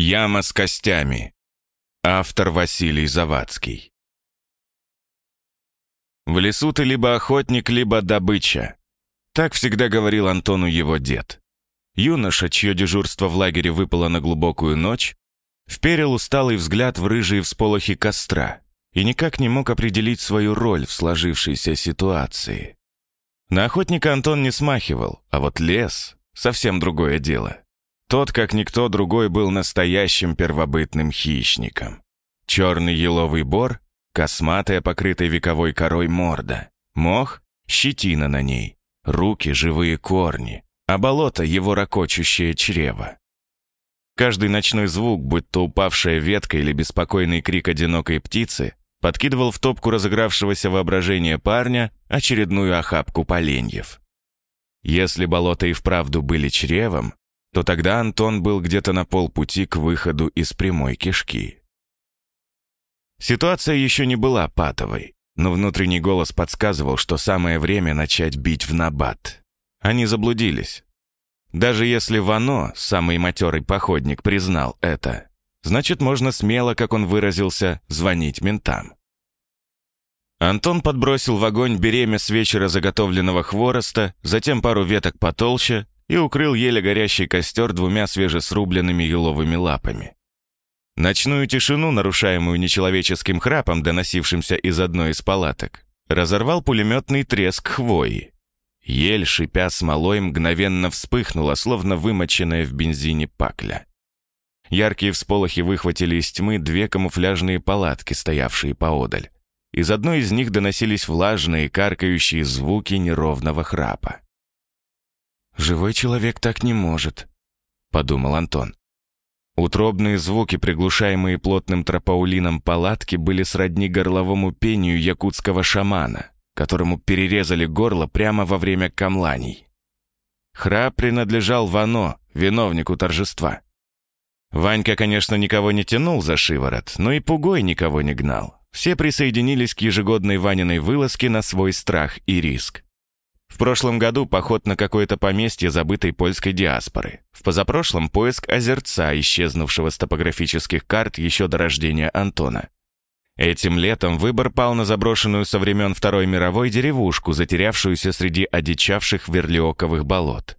Яма с костями. Автор Василий Завадский. В лесу ты либо охотник, либо добыча. Так всегда говорил Антону его дед. Юноша, чье дежурство в лагере выпало на глубокую ночь, вперил усталый взгляд в рыжие всполохи костра и никак не мог определить свою роль в сложившейся ситуации. На охотника Антон не смахивал, а вот лес — совсем другое дело. Тот, как никто другой, был настоящим первобытным хищником. Черный еловый бор, косматая, покрытая вековой корой морда, мох, щетина на ней, руки, живые корни, а болото — его ракочущее чрево. Каждый ночной звук, будь то упавшая ветка или беспокойный крик одинокой птицы, подкидывал в топку разыгравшегося воображения парня очередную охапку поленьев. Если болота и вправду были чревом, то тогда Антон был где-то на полпути к выходу из прямой кишки. Ситуация еще не была патовой, но внутренний голос подсказывал, что самое время начать бить в набат. Они заблудились. Даже если Вано, самый матерый походник, признал это, значит, можно смело, как он выразился, звонить ментам. Антон подбросил в огонь беремя с вечера заготовленного хвороста, затем пару веток потолще и укрыл еле горящий костер двумя свежесрубленными еловыми лапами. Ночную тишину, нарушаемую нечеловеческим храпом, доносившимся из одной из палаток, разорвал пулеметный треск хвои. Ель, шипя смолой, мгновенно вспыхнула, словно вымоченная в бензине пакля. Яркие всполохи выхватили из тьмы две камуфляжные палатки, стоявшие поодаль. Из одной из них доносились влажные, каркающие звуки неровного храпа. «Живой человек так не может», — подумал Антон. Утробные звуки, приглушаемые плотным тропаулином палатки, были сродни горловому пению якутского шамана, которому перерезали горло прямо во время камланий. Храп принадлежал Вано, виновнику торжества. Ванька, конечно, никого не тянул за шиворот, но и Пугой никого не гнал. Все присоединились к ежегодной Ваниной вылазке на свой страх и риск. В прошлом году поход на какое-то поместье забытой польской диаспоры. В позапрошлом поиск озерца, исчезнувшего с топографических карт еще до рождения Антона. Этим летом выбор пал на заброшенную со времен Второй мировой деревушку, затерявшуюся среди одичавших верлиоковых болот.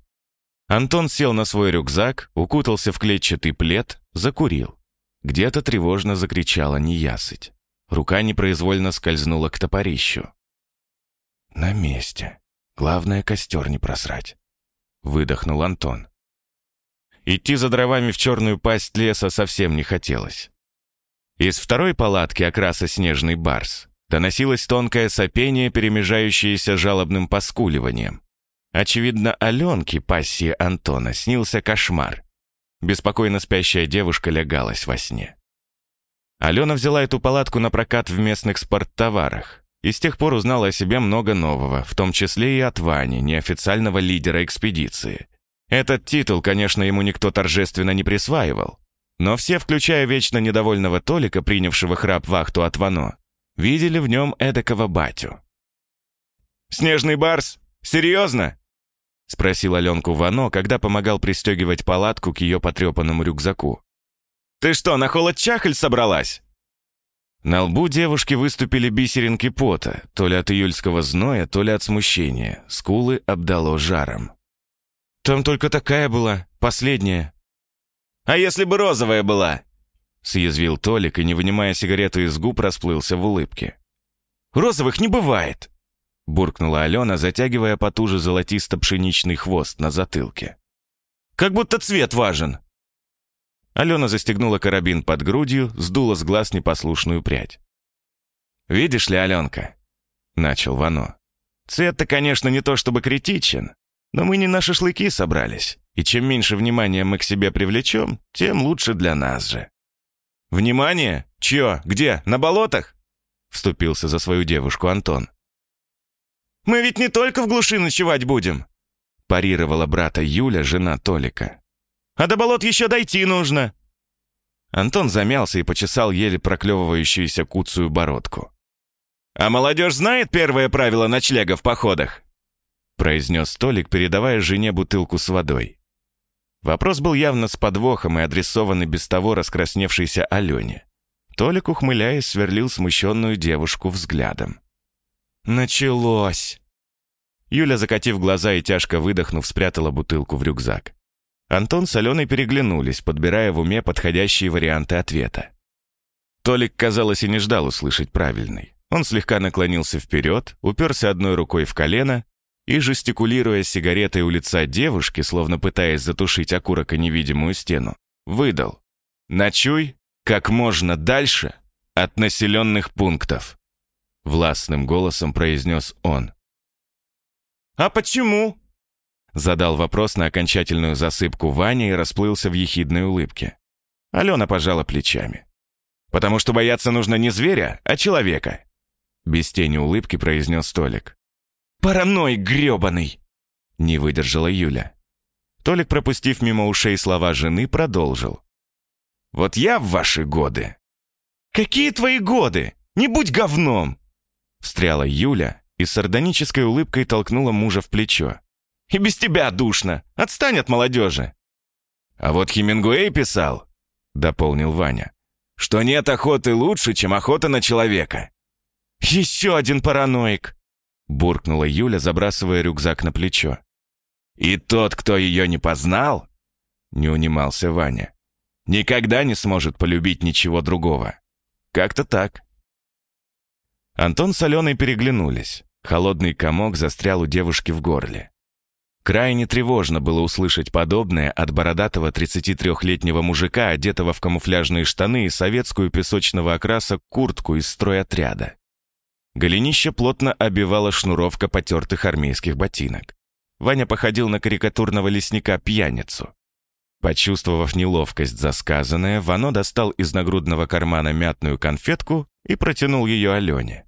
Антон сел на свой рюкзак, укутался в клетчатый плед, закурил. Где-то тревожно закричала неясыть. Рука непроизвольно скользнула к топорищу. «На месте», Главное, костер не просрать. Выдохнул Антон. Идти за дровами в черную пасть леса совсем не хотелось. Из второй палатки окраса снежный барс доносилось тонкое сопение, перемежающееся жалобным поскуливанием. Очевидно, Аленке, пассии Антона, снился кошмар. Беспокойно спящая девушка лягалась во сне. Алена взяла эту палатку на прокат в местных спорттоварах и с тех пор узнала о себе много нового, в том числе и от Вани, неофициального лидера экспедиции. Этот титул, конечно, ему никто торжественно не присваивал, но все, включая вечно недовольного Толика, принявшего храп-вахту от Вано, видели в нем эдакого батю. «Снежный барс? Серьезно?» — спросил Аленку Вано, когда помогал пристегивать палатку к ее потрепанному рюкзаку. «Ты что, на холод чахль собралась?» На лбу девушки выступили бисеринки пота, то ли от июльского зноя, то ли от смущения. Скулы обдало жаром. «Там только такая была, последняя». «А если бы розовая была?» Съязвил Толик и, не вынимая сигарету из губ, расплылся в улыбке. «Розовых не бывает!» Буркнула Алена, затягивая потуже золотисто-пшеничный хвост на затылке. «Как будто цвет важен!» Алена застегнула карабин под грудью, сдула с глаз непослушную прядь. «Видишь ли, Аленка?» — начал Вано. «Цвет-то, конечно, не то чтобы критичен, но мы не на шашлыки собрались, и чем меньше внимания мы к себе привлечем, тем лучше для нас же». «Внимание? Чё? Где? На болотах?» — вступился за свою девушку Антон. «Мы ведь не только в глуши ночевать будем», — парировала брата Юля, жена Толика. А до болот еще дойти нужно!» Антон замялся и почесал еле проклевывающуюся куцую бородку. «А молодежь знает первое правило ночлега в походах?» произнес Толик, передавая жене бутылку с водой. Вопрос был явно с подвохом и адресован без того раскрасневшейся Алене. Толик, ухмыляясь, сверлил смущенную девушку взглядом. «Началось!» Юля, закатив глаза и тяжко выдохнув, спрятала бутылку в рюкзак. Антон с Аленой переглянулись, подбирая в уме подходящие варианты ответа. Толик, казалось, и не ждал услышать правильный. Он слегка наклонился вперед, уперся одной рукой в колено и, жестикулируя сигаретой у лица девушки, словно пытаясь затушить окурок о невидимую стену, выдал «Ночуй как можно дальше от населенных пунктов», властным голосом произнес он. «А почему?» Задал вопрос на окончательную засыпку Ваня и расплылся в ехидной улыбке. Алена пожала плечами. «Потому что бояться нужно не зверя, а человека», без тени улыбки произнес Толик. «Параной грёбаный!» Не выдержала Юля. Толик, пропустив мимо ушей слова жены, продолжил. «Вот я в ваши годы...» «Какие твои годы? Не будь говном!» Встряла Юля и с сардонической улыбкой толкнула мужа в плечо. «И без тебя душно! Отстань от молодежи!» «А вот Хемингуэй писал, — дополнил Ваня, — что нет охоты лучше, чем охота на человека. «Еще один параноик!» — буркнула Юля, забрасывая рюкзак на плечо. «И тот, кто ее не познал?» — не унимался Ваня. «Никогда не сможет полюбить ничего другого. Как-то так». Антон с Аленой переглянулись. Холодный комок застрял у девушки в горле. Крайне тревожно было услышать подобное от бородатого 33-летнего мужика, одетого в камуфляжные штаны и советскую песочного окраса куртку из стройотряда. Голенище плотно обивала шнуровка потертых армейских ботинок. Ваня походил на карикатурного лесника-пьяницу. Почувствовав неловкость за сказанное, Вано достал из нагрудного кармана мятную конфетку и протянул ее Алене.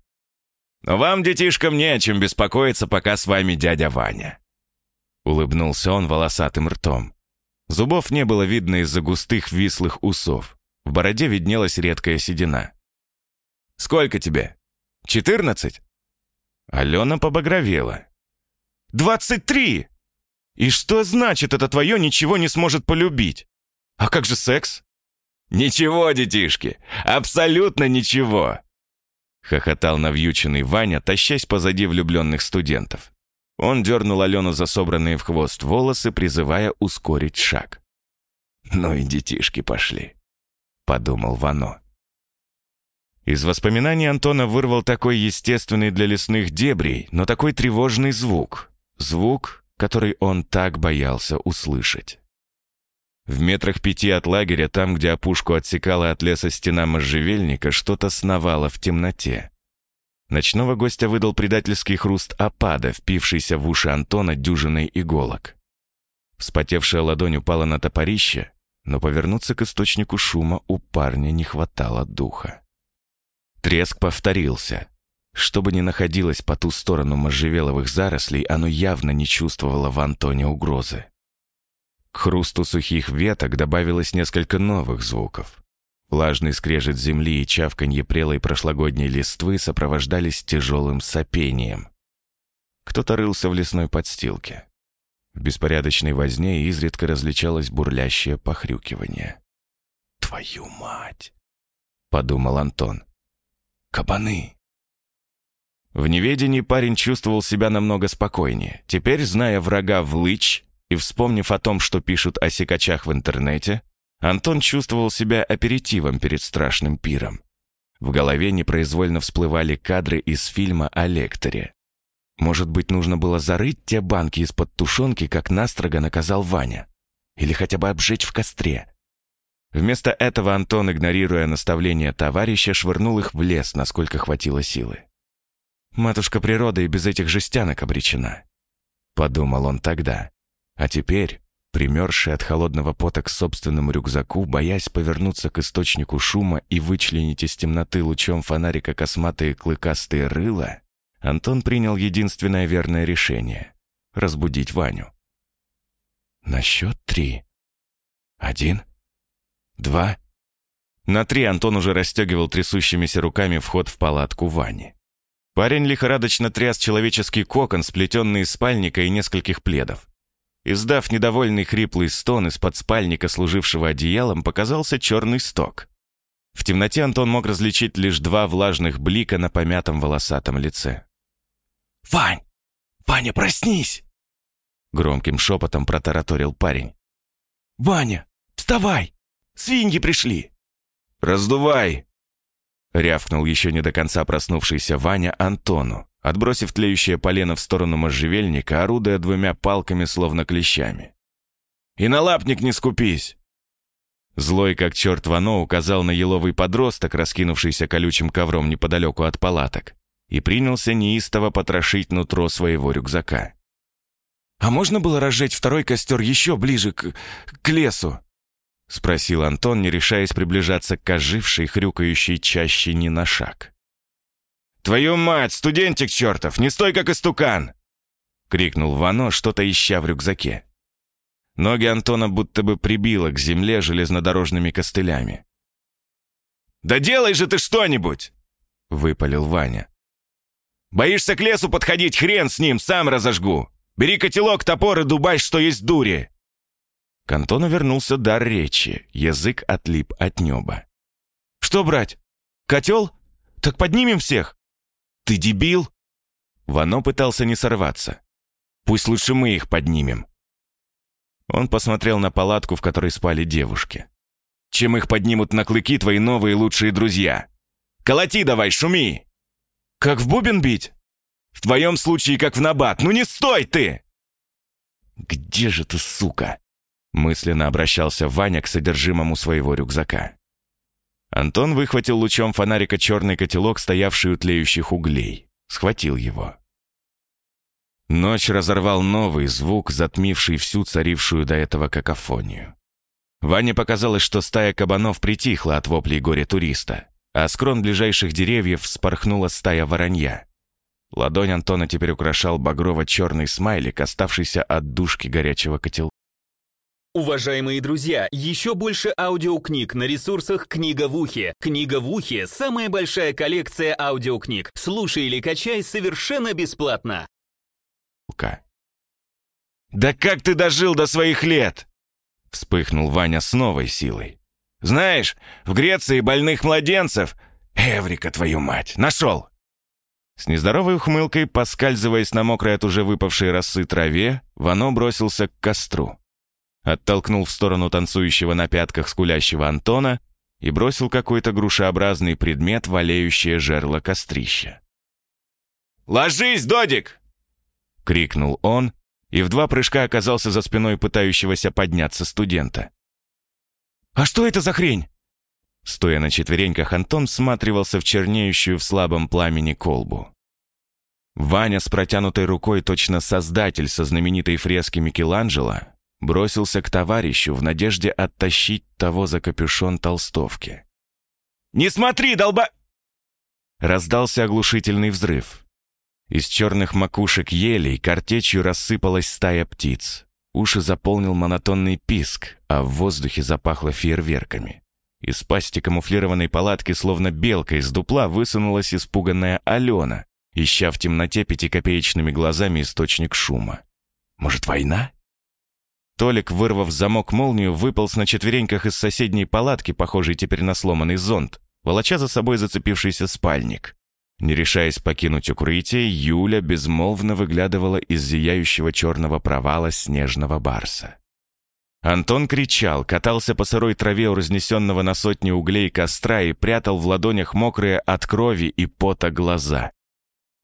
«Но вам, детишкам, не о чем беспокоиться, пока с вами дядя Ваня». Улыбнулся он волосатым ртом. Зубов не было видно из-за густых вислых усов. В бороде виднелась редкая седина. «Сколько тебе?» Четырнадцать?» Алена побагровела. «Двадцать три! И что значит, это твое ничего не сможет полюбить? А как же секс?» «Ничего, детишки, абсолютно ничего!» Хохотал навьюченный Ваня, тащась позади влюбленных студентов. Он дернул Алену за собранные в хвост волосы, призывая ускорить шаг. «Ну и детишки пошли», — подумал Вано. Из воспоминаний Антона вырвал такой естественный для лесных дебрей, но такой тревожный звук. Звук, который он так боялся услышать. В метрах пяти от лагеря, там, где опушку отсекала от леса стена можжевельника, что-то сновало в темноте. Ночного гостя выдал предательский хруст опада, впившийся в уши Антона дюжиной иголок. Вспотевшая ладонь упала на топорище, но повернуться к источнику шума у парня не хватало духа. Треск повторился. Что бы ни находилось по ту сторону можжевеловых зарослей, оно явно не чувствовало в Антоне угрозы. К хрусту сухих веток добавилось несколько новых звуков. Влажный скрежет земли и чавканье прелой прошлогодней листвы сопровождались тяжелым сопением. Кто-то рылся в лесной подстилке. В беспорядочной возне изредка различалось бурлящее похрюкивание. «Твою мать!» — подумал Антон. Кабаны. В неведении парень чувствовал себя намного спокойнее. Теперь, зная врага в лыч и вспомнив о том, что пишут о секачах в интернете, Антон чувствовал себя аперитивом перед страшным пиром. В голове непроизвольно всплывали кадры из фильма о лекторе. Может быть, нужно было зарыть те банки из-под тушенки, как настрого наказал Ваня? Или хотя бы обжечь в костре? Вместо этого Антон, игнорируя наставления товарища, швырнул их в лес, насколько хватило силы. «Матушка природа и без этих жестянок обречена», — подумал он тогда. А теперь, примерзший от холодного пота к собственному рюкзаку, боясь повернуться к источнику шума и вычленить из темноты лучом фонарика косматые клыкастые рыла, Антон принял единственное верное решение — разбудить Ваню. «На счет три. Один, Два. На три Антон уже расстегивал трясущимися руками вход в палатку Вани. Парень лихорадочно тряс человеческий кокон, сплетенный из спальника и нескольких пледов. Издав недовольный хриплый стон из-под спальника, служившего одеялом, показался черный сток. В темноте Антон мог различить лишь два влажных блика на помятом волосатом лице. «Вань! Ваня, проснись!» Громким шепотом протараторил парень. «Ваня, вставай! Свиньи пришли!» «Раздувай!» Рявкнул еще не до конца проснувшийся Ваня Антону, отбросив тлеющее полено в сторону можжевельника, орудуя двумя палками, словно клещами. «И на лапник не скупись!» Злой, как черт Вано, указал на еловый подросток, раскинувшийся колючим ковром неподалеку от палаток, и принялся неистово потрошить нутро своего рюкзака. «А можно было разжечь второй костер еще ближе к... к лесу?» — спросил Антон, не решаясь приближаться к ожившей, хрюкающей чаще ни на шаг. «Твою мать, студентик чертов, не стой как истукан!» — крикнул Вано, что-то ища в рюкзаке. Ноги Антона будто бы прибило к земле железнодорожными костылями. «Да делай же ты что-нибудь!» — выпалил Ваня. «Боишься к лесу подходить? Хрен с ним, сам разожгу! Бери котелок, топор и дубай, что есть дури!» К Антону вернулся дар речи, язык отлип от неба. «Что брать? Котел? Так поднимем всех!» «Ты дебил?» Вано пытался не сорваться. «Пусть лучше мы их поднимем». Он посмотрел на палатку, в которой спали девушки. «Чем их поднимут на клыки твои новые лучшие друзья? Колоти давай, шуми!» «Как в бубен бить?» «В твоем случае, как в набат. Ну не стой ты!» «Где же ты, сука?» Мысленно обращался Ваня к содержимому своего рюкзака. Антон выхватил лучом фонарика черный котелок, стоявший у тлеющих углей. Схватил его. Ночь разорвал новый звук, затмивший всю царившую до этого какофонию. Ване показалось, что стая кабанов притихла от воплей горе-туриста, а с крон ближайших деревьев вспорхнула стая воронья. Ладонь Антона теперь украшал багрово-черный смайлик, оставшийся от душки горячего котелка. Уважаемые друзья, еще больше аудиокниг на ресурсах «Книга в ухе». «Книга в ухе» — самая большая коллекция аудиокниг. Слушай или качай совершенно бесплатно. «Да как ты дожил до своих лет?» Вспыхнул Ваня с новой силой. «Знаешь, в Греции больных младенцев... Эврика, твою мать! Нашел!» С нездоровой ухмылкой, поскальзываясь на мокрой от уже выпавшей росы траве, Вано бросился к костру оттолкнул в сторону танцующего на пятках скулящего Антона и бросил какой-то грушеобразный предмет, валеющее жерло кострища. «Ложись, Додик!» — крикнул он, и в два прыжка оказался за спиной пытающегося подняться студента. «А что это за хрень?» Стоя на четвереньках, Антон всматривался в чернеющую в слабом пламени колбу. Ваня с протянутой рукой, точно создатель со знаменитой фрески Микеланджело, бросился к товарищу в надежде оттащить того за капюшон толстовки. «Не смотри, долба...» Раздался оглушительный взрыв. Из черных макушек елей картечью рассыпалась стая птиц. Уши заполнил монотонный писк, а в воздухе запахло фейерверками. Из пасти камуфлированной палатки, словно белка из дупла, высунулась испуганная Алена, ища в темноте пятикопеечными глазами источник шума. «Может, война?» Толик, вырвав замок молнию, выполз на четвереньках из соседней палатки, похожей теперь на сломанный зонт, волоча за собой зацепившийся спальник. Не решаясь покинуть укрытие, Юля безмолвно выглядывала из зияющего черного провала снежного барса. Антон кричал, катался по сырой траве у разнесенного на сотни углей костра и прятал в ладонях мокрые от крови и пота глаза.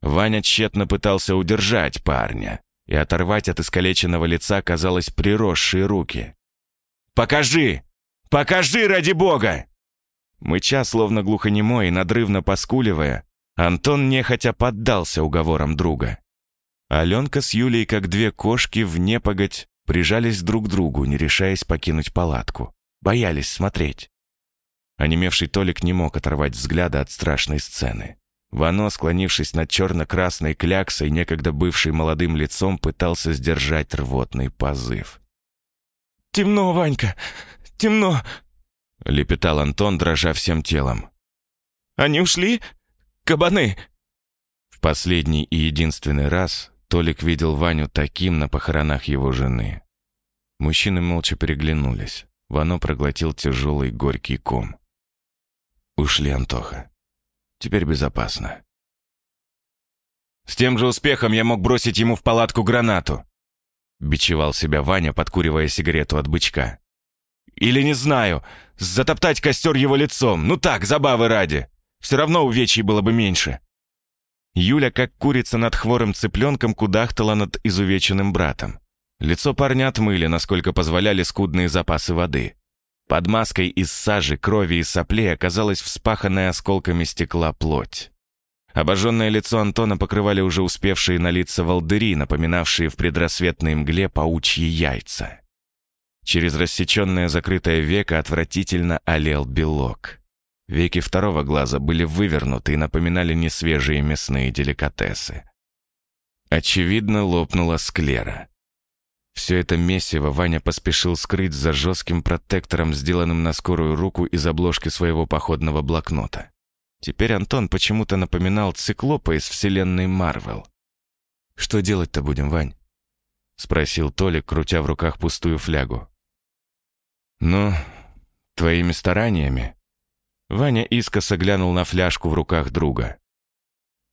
Ваня тщетно пытался удержать парня, и оторвать от искалеченного лица казалось приросшие руки. «Покажи! Покажи, ради бога!» Мыча, словно глухонемой, надрывно поскуливая, Антон нехотя поддался уговорам друга. Аленка с Юлей, как две кошки, в непогодь, прижались друг к другу, не решаясь покинуть палатку. Боялись смотреть. Онемевший Толик не мог оторвать взгляда от страшной сцены. Вано, склонившись над черно-красной кляксой, некогда бывшей молодым лицом, пытался сдержать рвотный позыв. «Темно, Ванька, темно!» — лепетал Антон, дрожа всем телом. «Они ушли? Кабаны!» В последний и единственный раз Толик видел Ваню таким на похоронах его жены, Мужчины молча переглянулись. Вано проглотил тяжелый горький ком. Ушли, Антоха. Теперь безопасно. С тем же успехом я мог бросить ему в палатку гранату. Бичевал себя Ваня, подкуривая сигарету от бычка. Или, не знаю, затоптать костер его лицом. Ну так, забавы ради. Все равно увечий было бы меньше. Юля, как курица над хворым цыпленком, кудахтала над изувеченным братом. Лицо парня отмыли, насколько позволяли скудные запасы воды. Под маской из сажи, крови и соплей оказалась вспаханная осколками стекла плоть. Обожженное лицо Антона покрывали уже успевшие налиться волдыри, напоминавшие в предрассветной мгле паучьи яйца. Через рассеченное закрытое веко отвратительно олел белок. Веки второго глаза были вывернуты и напоминали несвежие мясные деликатесы. Очевидно, лопнула склера. Все это месиво Ваня поспешил скрыть за жестким протектором, сделанным на скорую руку из обложки своего походного блокнота. Теперь Антон почему-то напоминал циклопа из вселенной Марвел. «Что делать-то будем, Вань?» — спросил Толик, крутя в руках пустую флягу. «Ну, твоими стараниями». Ваня искоса глянул на фляжку в руках друга.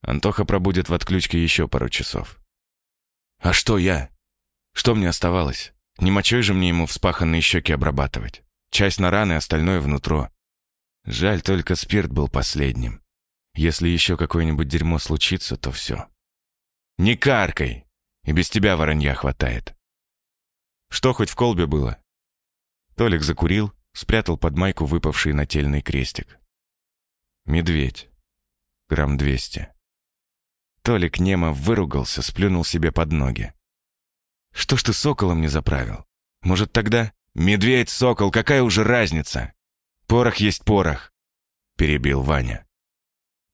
Антоха пробудет в отключке еще пару часов. «А что я? Что мне оставалось? Не мочой же мне ему вспаханные щеки обрабатывать. Часть на раны, остальное внутро. Жаль, только спирт был последним. Если еще какое-нибудь дерьмо случится, то все. Не каркай! И без тебя воронья хватает. Что хоть в колбе было? Толик закурил, спрятал под майку выпавший нательный крестик. Медведь. Грамм двести. Толик немо выругался, сплюнул себе под ноги. Что ж ты соколом не заправил? Может, тогда... Медведь, сокол, какая уже разница? «Порох есть порох», — перебил Ваня.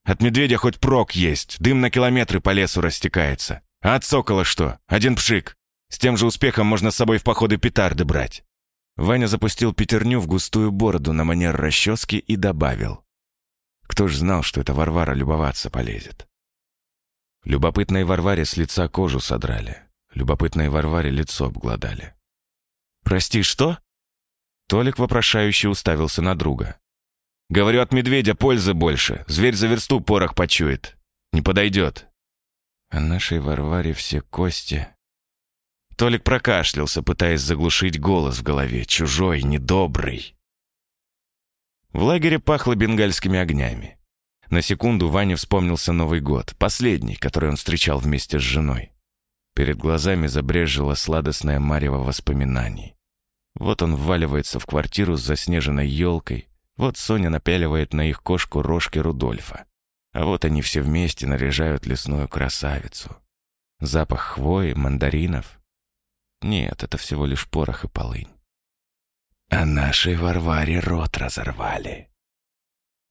«От медведя хоть прок есть, дым на километры по лесу растекается. А от сокола что? Один пшик. С тем же успехом можно с собой в походы петарды брать». Ваня запустил пятерню в густую бороду на манер расчески и добавил. Кто ж знал, что это Варвара любоваться полезет? Любопытной Варваре с лица кожу содрали. Любопытной Варваре лицо обглодали. «Прости, что?» Толик вопрошающе уставился на друга. «Говорю, от медведя пользы больше. Зверь за версту порох почует. Не подойдет». «А нашей Варваре все кости...» Толик прокашлялся, пытаясь заглушить голос в голове. Чужой, недобрый. В лагере пахло бенгальскими огнями. На секунду Ване вспомнился Новый год, последний, который он встречал вместе с женой. Перед глазами забрежило сладостное марево воспоминаний. Вот он вваливается в квартиру с заснеженной елкой, вот Соня напяливает на их кошку рожки Рудольфа. А вот они все вместе наряжают лесную красавицу. Запах хвои, мандаринов. Нет, это всего лишь порох и полынь. А нашей Варваре рот разорвали.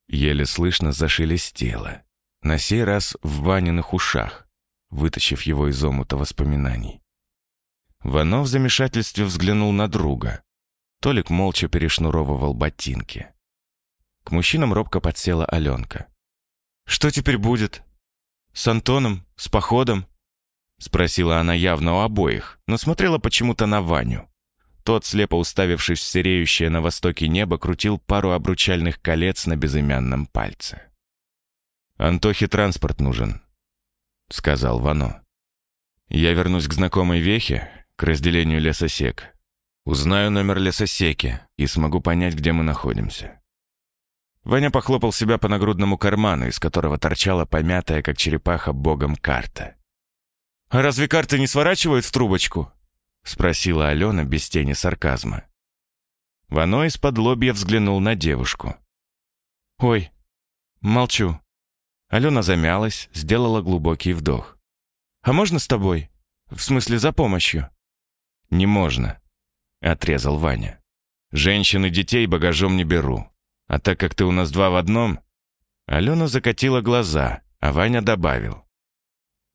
Еле слышно зашелестело. На сей раз в Ваниных ушах, вытащив его из омута воспоминаний. Вано в замешательстве взглянул на друга. Толик молча перешнуровывал ботинки. К мужчинам робко подсела Аленка. «Что теперь будет? С Антоном? С походом?» Спросила она явно у обоих, но смотрела почему-то на Ваню. Тот, слепо уставившись в сереющее на востоке небо, крутил пару обручальных колец на безымянном пальце. «Антохе транспорт нужен», — сказал Вано. «Я вернусь к знакомой Вехе, к разделению лесосек. Узнаю номер лесосеки и смогу понять, где мы находимся. Ваня похлопал себя по нагрудному карману, из которого торчала помятая, как черепаха, богом карта. «А разве карты не сворачивают в трубочку?» — спросила Алена без тени сарказма. Вано из-под лобья взглянул на девушку. «Ой, молчу». Алена замялась, сделала глубокий вдох. «А можно с тобой? В смысле, за помощью?» «Не можно», — отрезал Ваня. «Женщин и детей багажом не беру. А так как ты у нас два в одном...» Алена закатила глаза, а Ваня добавил.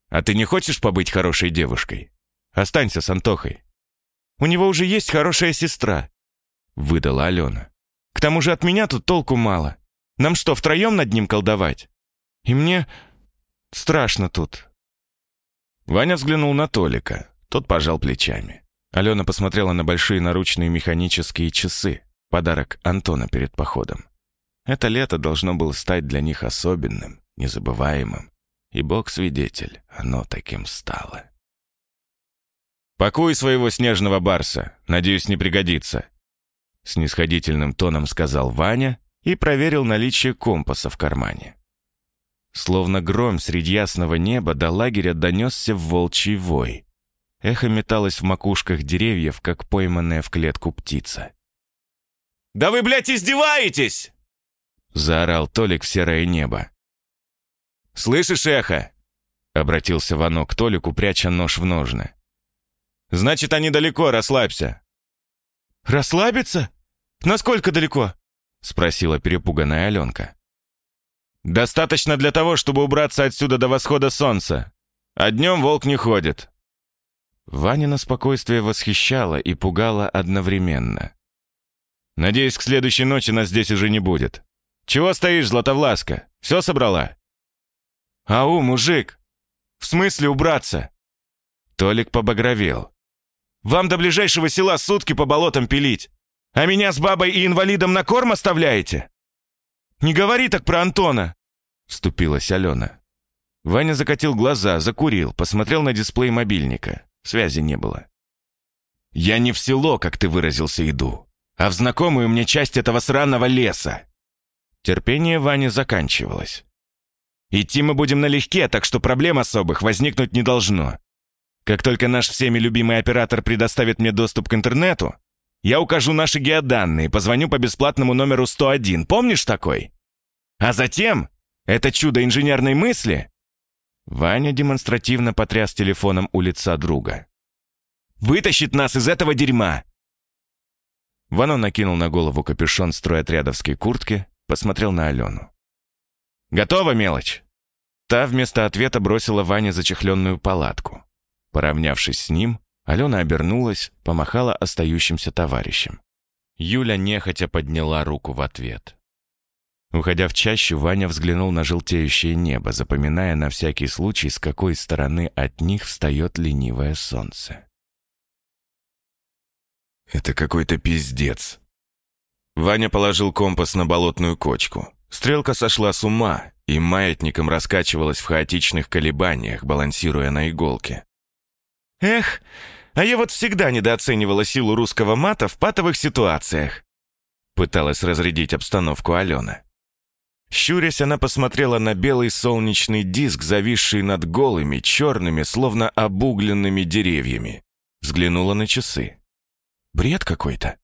«А ты не хочешь побыть хорошей девушкой? Останься с Антохой». «У него уже есть хорошая сестра», — выдала Алена. «К тому же от меня тут толку мало. Нам что, втроем над ним колдовать? И мне страшно тут». Ваня взглянул на Толика. Тот пожал плечами. Алена посмотрела на большие наручные механические часы, подарок Антона перед походом. Это лето должно было стать для них особенным, незабываемым. И Бог свидетель, оно таким стало. «Пакуй своего снежного барса, надеюсь, не пригодится», снисходительным тоном сказал Ваня и проверил наличие компаса в кармане. Словно гром среди ясного неба до лагеря донесся волчий вой. Эхо металось в макушках деревьев, как пойманная в клетку птица. «Да вы, блядь, издеваетесь!» Заорал Толик в серое небо. «Слышишь эхо?» Обратился Вано к Толику, пряча нож в ножны. «Значит, они далеко, расслабься». «Расслабиться? Насколько далеко?» Спросила перепуганная Аленка. «Достаточно для того, чтобы убраться отсюда до восхода солнца. А днем волк не ходит». Ванина спокойствие восхищало и пугало одновременно. «Надеюсь, к следующей ночи нас здесь уже не будет. Чего стоишь, Златовласка? Все собрала?» «Ау, мужик! В смысле убраться?» Толик побагровел. «Вам до ближайшего села сутки по болотам пилить, а меня с бабой и инвалидом на корм оставляете? Не говори так про Антона!» Вступилась Алена. Ваня закатил глаза, закурил, посмотрел на дисплей мобильника. Связи не было. «Я не в село, как ты выразился, иду, а в знакомую мне часть этого сраного леса!» Терпение Вани заканчивалось. Идти мы будем налегке, так что проблем особых возникнуть не должно. Как только наш всеми любимый оператор предоставит мне доступ к интернету, я укажу наши геоданные, позвоню по бесплатному номеру 101. Помнишь такой? А затем, это чудо инженерной мысли... Ваня демонстративно потряс телефоном у лица друга. «Вытащит нас из этого дерьма!» Вано накинул на голову капюшон стройотрядовской куртки, посмотрел на Алену. «Готова, мелочь?» Та вместо ответа бросила Ване зачехленную палатку. Поравнявшись с ним, Алена обернулась, помахала остающимся товарищам. Юля нехотя подняла руку в ответ. Уходя в чащу, Ваня взглянул на желтеющее небо, запоминая на всякий случай, с какой стороны от них встает ленивое солнце. «Это какой-то пиздец». Ваня положил компас на болотную кочку. Стрелка сошла с ума и маятником раскачивалась в хаотичных колебаниях, балансируя на иголке. «Эх, а я вот всегда недооценивала силу русского мата в патовых ситуациях», пыталась разрядить обстановку Алена. Щурясь, она посмотрела на белый солнечный диск, зависший над голыми, черными, словно обугленными деревьями. Взглянула на часы. Бред какой-то.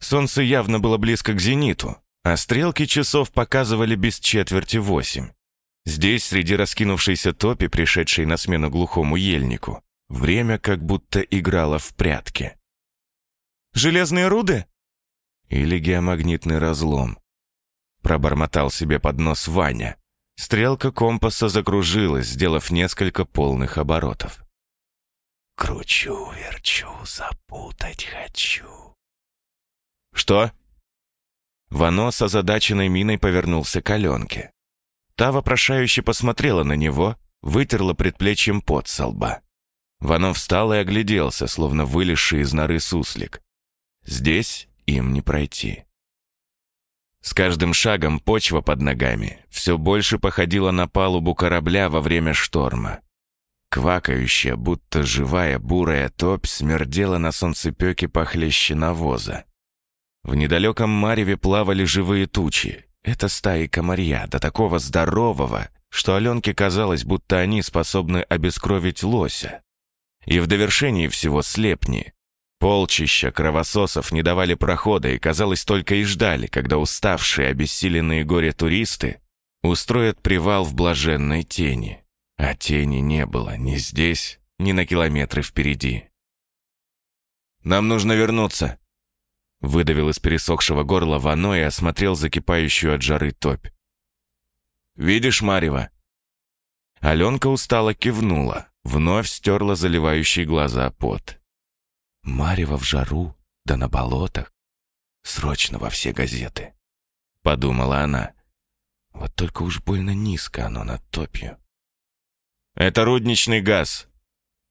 Солнце явно было близко к зениту, а стрелки часов показывали без четверти восемь. Здесь, среди раскинувшейся топи, пришедшей на смену глухому ельнику, время как будто играло в прятки. «Железные руды?» «Или геомагнитный разлом», — пробормотал себе под нос Ваня. Стрелка компаса закружилась, сделав несколько полных оборотов. «Кручу, верчу, запутать хочу». «Что?» Вано с озадаченной миной повернулся к Аленке. Та вопрошающе посмотрела на него, вытерла предплечьем пот со лба. Вано встал и огляделся, словно вылезший из норы суслик. Здесь им не пройти. С каждым шагом почва под ногами все больше походила на палубу корабля во время шторма. Квакающая, будто живая бурая топь смердела на солнцепеке похлеще навоза. В недалеком мареве плавали живые тучи. Это стаи комарья, до такого здорового, что Аленке казалось, будто они способны обескровить лося. И в довершении всего слепни. Полчища кровососов не давали прохода и, казалось, только и ждали, когда уставшие, обессиленные горе-туристы устроят привал в блаженной тени. А тени не было ни здесь, ни на километры впереди. «Нам нужно вернуться», Выдавил из пересохшего горла Вано и осмотрел закипающую от жары топь. «Видишь, Марева?» Аленка устало кивнула, вновь стерла заливающие глаза пот. «Марева в жару, да на болотах. Срочно во все газеты», — подумала она. «Вот только уж больно низко оно над топью». «Это рудничный газ.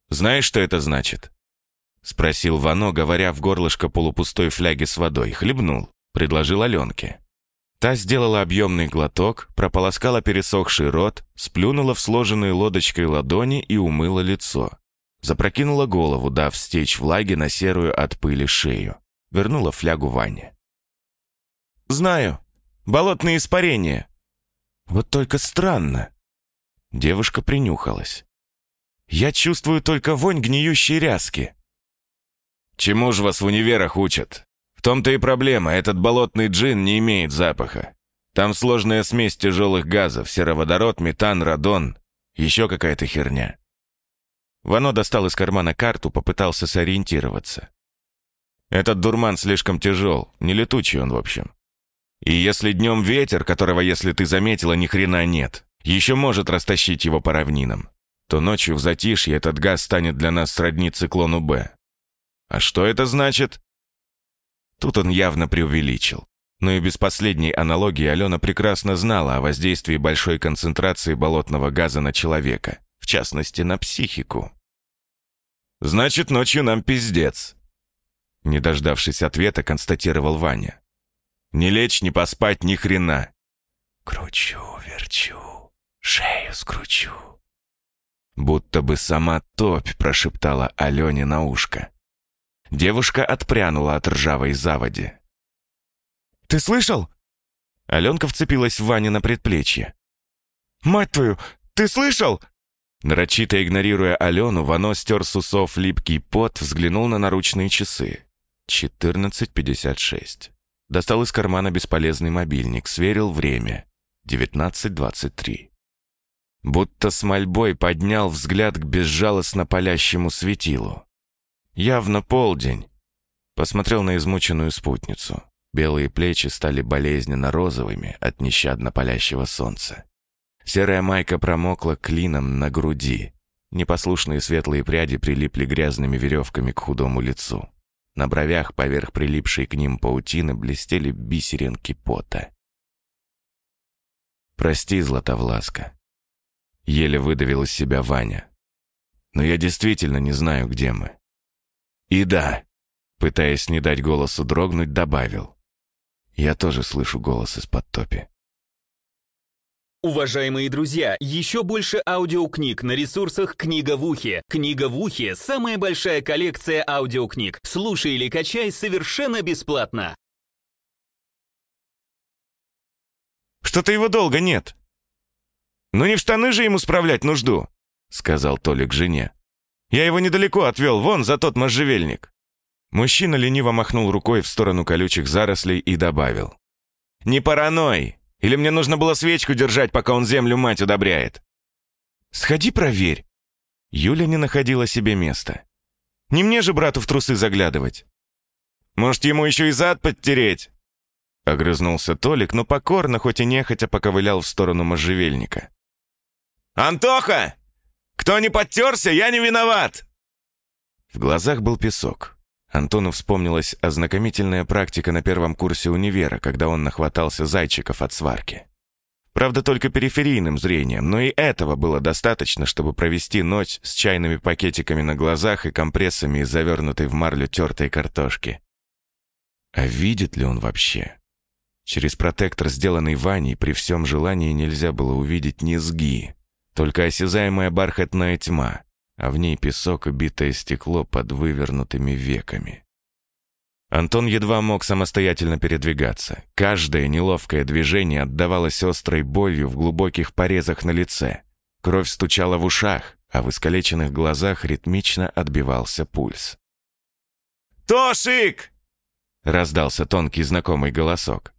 Знаешь, что это значит?» — спросил Вано, говоря в горлышко полупустой фляги с водой. Хлебнул, предложил Аленке. Та сделала объемный глоток, прополоскала пересохший рот, сплюнула в сложенные лодочкой ладони и умыла лицо. Запрокинула голову, дав стечь влаги на серую от пыли шею. Вернула флягу Ване. «Знаю. Болотные испарения». «Вот только странно». Девушка принюхалась. «Я чувствую только вонь гниющей ряски». «Чему ж вас в универах учат? В том-то и проблема, этот болотный джин не имеет запаха. Там сложная смесь тяжелых газов, сероводород, метан, радон, еще какая-то херня. Вано достал из кармана карту, попытался сориентироваться. Этот дурман слишком тяжел, не летучий он, в общем. И если днем ветер, которого, если ты заметила, ни хрена нет, еще может растащить его по равнинам, то ночью в затишье этот газ станет для нас сродни циклону Б. А что это значит? Тут он явно преувеличил. Но и без последней аналогии Алена прекрасно знала о воздействии большой концентрации болотного газа на человека частности, на психику. «Значит, ночью нам пиздец», — не дождавшись ответа, констатировал Ваня. «Не лечь, не поспать, ни хрена». «Кручу, верчу, шею скручу». Будто бы сама топь прошептала Алене на ушко. Девушка отпрянула от ржавой заводи. «Ты слышал?» Аленка вцепилась в Ване на предплечье. «Мать твою, ты слышал? Нарочито игнорируя Алену, Вано стер с усов липкий пот, взглянул на наручные часы. 14.56. Достал из кармана бесполезный мобильник, сверил время. 19.23. Будто с мольбой поднял взгляд к безжалостно палящему светилу. Явно полдень. Посмотрел на измученную спутницу. Белые плечи стали болезненно розовыми от нещадно палящего солнца. Серая майка промокла клином на груди. Непослушные светлые пряди прилипли грязными веревками к худому лицу. На бровях поверх прилипшей к ним паутины блестели бисеринки пота. «Прости, Златовласка». Еле выдавил из себя Ваня. «Но я действительно не знаю, где мы». «И да», пытаясь не дать голосу дрогнуть, добавил. «Я тоже слышу голос из-под топи». Уважаемые друзья, еще больше аудиокниг на ресурсах «Книга в ухе». «Книга в ухе» — самая большая коллекция аудиокниг. Слушай или качай совершенно бесплатно. «Что-то его долго нет». «Ну не в штаны же ему справлять нужду», — сказал Толик жене. «Я его недалеко отвел, вон за тот можжевельник». Мужчина лениво махнул рукой в сторону колючих зарослей и добавил. «Не параной! Или мне нужно было свечку держать, пока он землю мать удобряет?» «Сходи проверь». Юля не находила себе места. «Не мне же брату в трусы заглядывать». «Может, ему еще и зад подтереть?» Огрызнулся Толик, но покорно, хоть и нехотя, поковылял в сторону можжевельника. «Антоха! Кто не подтерся, я не виноват!» В глазах был песок. Антону вспомнилась ознакомительная практика на первом курсе универа, когда он нахватался зайчиков от сварки. Правда, только периферийным зрением, но и этого было достаточно, чтобы провести ночь с чайными пакетиками на глазах и компрессами из завернутой в марлю тертой картошки. А видит ли он вообще? Через протектор, сделанный Ваней, при всем желании нельзя было увидеть низги, только осязаемая бархатная тьма, а в ней песок и битое стекло под вывернутыми веками. Антон едва мог самостоятельно передвигаться. Каждое неловкое движение отдавалось острой болью в глубоких порезах на лице. Кровь стучала в ушах, а в искалеченных глазах ритмично отбивался пульс. «Тошик!» — раздался тонкий знакомый голосок.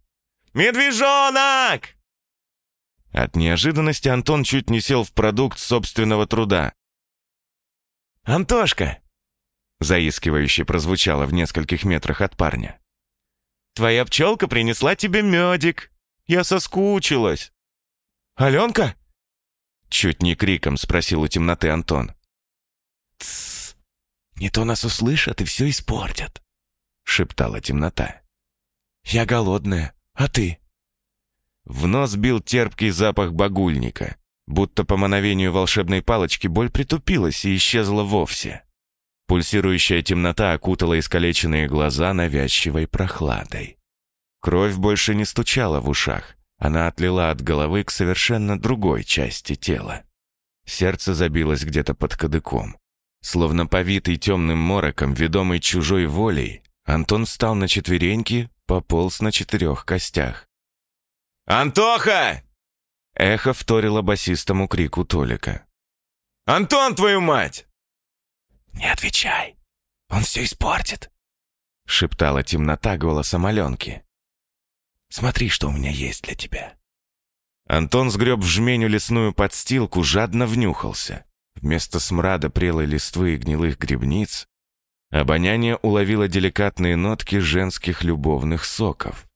«Медвежонок!» От неожиданности Антон чуть не сел в продукт собственного труда. «Антошка!» Заискивающе прозвучало в нескольких метрах от парня. «Твоя пчелка принесла тебе медик. Я соскучилась». «Аленка?» Чуть не криком спросил у темноты Антон. «Тссс! Не то нас услышат и все испортят», — шептала темнота. «Я голодная, а ты?» В нос бил терпкий запах багульника. Будто по мановению волшебной палочки боль притупилась и исчезла вовсе. Пульсирующая темнота окутала искалеченные глаза навязчивой прохладой. Кровь больше не стучала в ушах. Она отлила от головы к совершенно другой части тела. Сердце забилось где-то под кадыком. Словно повитый темным мороком, ведомый чужой волей, Антон встал на четвереньки, пополз на четырех костях. «Антоха!» Эхо вторило басистому крику Толика. «Антон, твою мать!» «Не отвечай, он все испортит», — шептала темнота голосом Аленки. «Смотри, что у меня есть для тебя». Антон сгреб в жменю лесную подстилку, жадно внюхался. Вместо смрада прелой листвы и гнилых грибниц обоняние уловило деликатные нотки женских любовных соков.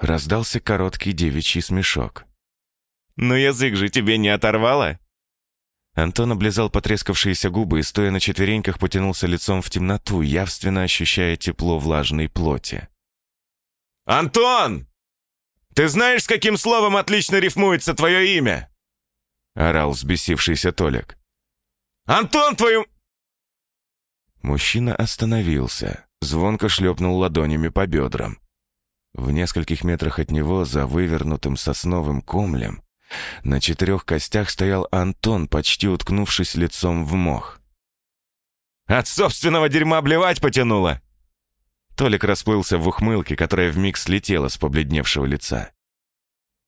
Раздался короткий девичий смешок. «Ну язык же тебе не оторвало?» Антон облизал потрескавшиеся губы и, стоя на четвереньках, потянулся лицом в темноту, явственно ощущая тепло влажной плоти. «Антон! Ты знаешь, с каким словом отлично рифмуется твое имя?» Орал взбесившийся Толик. «Антон, твою...» Мужчина остановился, звонко шлепнул ладонями по бедрам. В нескольких метрах от него, за вывернутым сосновым комлем, на четырех костях стоял Антон, почти уткнувшись лицом в мох. «От собственного дерьма обливать потянуло!» Толик расплылся в ухмылке, которая вмиг слетела с побледневшего лица.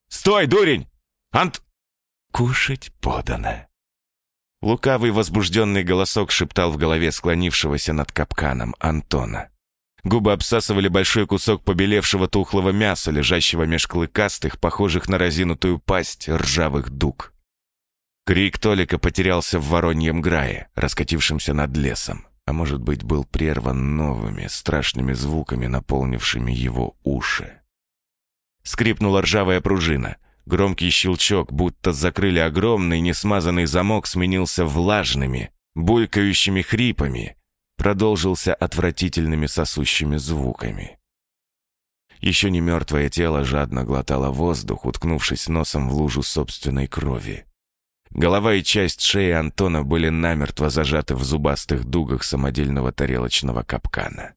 «Стой, дурень! Ант...» «Кушать подано!» Лукавый возбужденный голосок шептал в голове склонившегося над капканом Антона. Губы обсасывали большой кусок побелевшего тухлого мяса, лежащего меж клыкастых, похожих на разинутую пасть, ржавых дуг. Крик Толика потерялся в вороньем грае, раскатившемся над лесом, а может быть, был прерван новыми, страшными звуками, наполнившими его уши. Скрипнула ржавая пружина. Громкий щелчок, будто закрыли огромный несмазанный замок, сменился влажными, булькающими хрипами, продолжился отвратительными сосущими звуками. Еще не мертвое тело жадно глотало воздух, уткнувшись носом в лужу собственной крови. Голова и часть шеи Антона были намертво зажаты в зубастых дугах самодельного тарелочного капкана.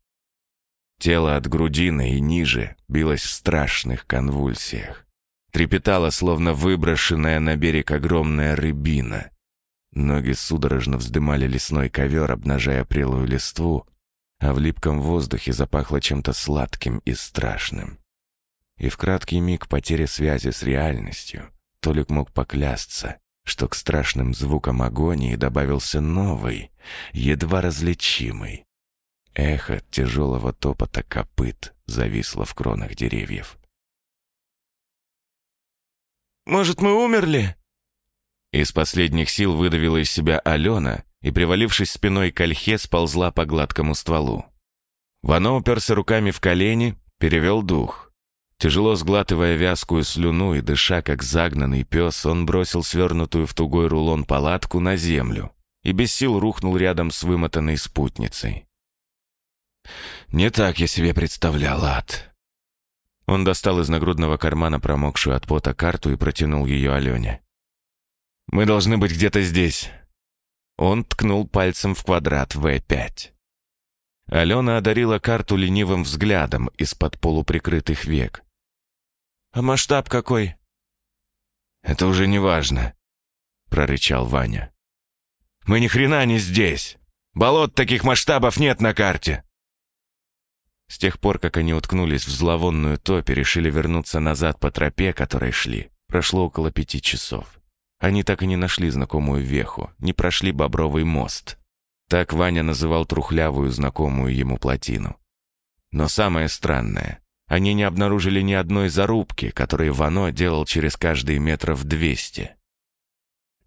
Тело от грудины и ниже билось в страшных конвульсиях. Трепетало, словно выброшенная на берег огромная рыбина. Ноги судорожно вздымали лесной ковер, обнажая прелую листву, а в липком воздухе запахло чем-то сладким и страшным. И в краткий миг потери связи с реальностью Толик мог поклясться, что к страшным звукам агонии добавился новый, едва различимый. Эхо тяжелого топота копыт зависло в кронах деревьев. «Может, мы умерли?» Из последних сил выдавила из себя Алена и, привалившись спиной к ольхе, сползла по гладкому стволу. Вано уперся руками в колени, перевел дух. Тяжело сглатывая вязкую слюну и дыша, как загнанный пес, он бросил свернутую в тугой рулон палатку на землю и без сил рухнул рядом с вымотанной спутницей. «Не так я себе представлял ад». Он достал из нагрудного кармана промокшую от пота карту и протянул ее Алене. Мы должны быть где-то здесь». Он ткнул пальцем в квадрат В5. Алена одарила карту ленивым взглядом из-под полуприкрытых век. «А масштаб какой?» «Это уже не важно», — прорычал Ваня. «Мы ни хрена не здесь. Болот таких масштабов нет на карте». С тех пор, как они уткнулись в зловонную топь и решили вернуться назад по тропе, которой шли, прошло около пяти часов. Они так и не нашли знакомую веху, не прошли Бобровый мост. Так Ваня называл трухлявую знакомую ему плотину. Но самое странное, они не обнаружили ни одной зарубки, которые Вано делал через каждые метров двести.